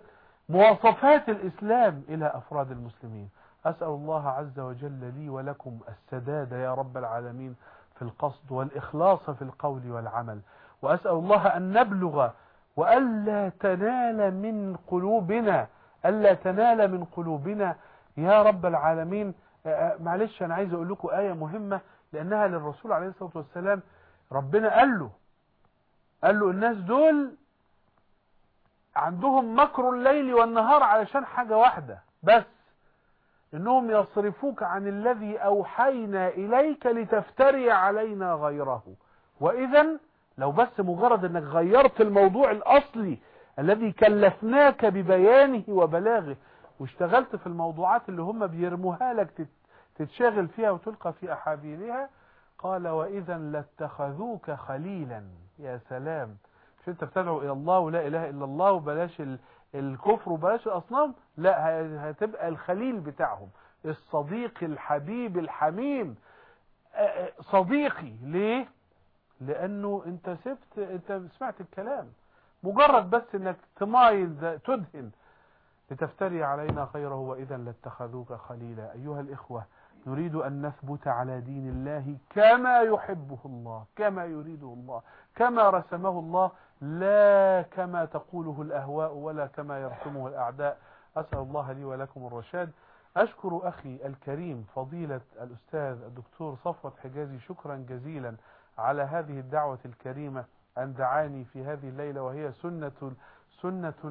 مواصفات الإسلام إلى أفراد المسلمين. أسأل الله عز وجل لي ولكم السداد يا رب العالمين في القصد والإخلاص في القول والعمل. وأسأل الله أن نبلغ وألا تنال من قلوبنا ألا تنال من قلوبنا. يا رب العالمين معلش أنا عايز أقول لكم آية مهمة لأنها للرسول عليه الصلاة والسلام ربنا قال له قال له الناس دول عندهم مكر الليل والنهار علشان حاجة واحدة بس إنهم يصرفوك عن الذي أوحينا إليك لتفتري علينا غيره. واذا لو بس مجرد انك غيرت الموضوع الاصلي الذي كلفناك ببيانه وبلاغه واشتغلت في الموضوعات اللي هم بيرموها لك تتشاغل فيها وتلقى في أحابيلها قال واذا لاتخذوك خليلا. يا سلام! مش أنت بتدعو إلى الله ولا إله إلا الله وبلاش الكفر وبلاش الأصنام؟ لا هتبقى الخليل بتاعهم. الصديق الحبيب الحميم. صديقي. ليه؟ لأنه أنت سبت أنت سمعت الكلام. مجرد بس إنك تمايل تدهن. لتفتري علينا خيره وإذا لاتخذوك خليلا. أيها الإخوة نريد أن نثبت على دين الله كما يحبه الله كما يريده الله كما رسمه الله لا كما تقوله الأهواء ولا كما يرسمه الأعداء. أسأل الله لي ولكم الرشاد. أشكر أخي الكريم فضيلة الأستاذ الدكتور صفوت حجازي شكرا جزيلا. على هذه الدعوة الكريمة أن دعاني في هذه الليلة وهي سنة سنة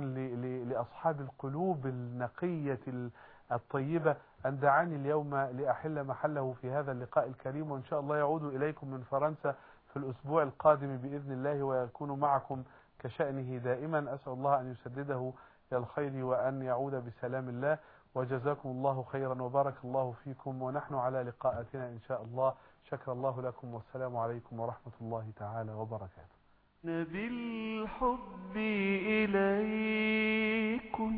لأصحاب القلوب النقية الطيبة. أن دعاني اليوم لأحل محله في هذا اللقاء الكريم وإن شاء الله يعود إليكم من فرنسا في الأسبوع القادم بإذن الله ويكون معكم كشأنه دائما. أسأل الله أن يسدده إلى الخير وأن يعود بسلام الله. وجزاكم الله خيرا وبارك الله فيكم. ونحن على لقاءاتنا إن شاء الله. شكر الله لكم والسلام عليكم ورحمة الله تعالى وبركاته. بالحب إليكم.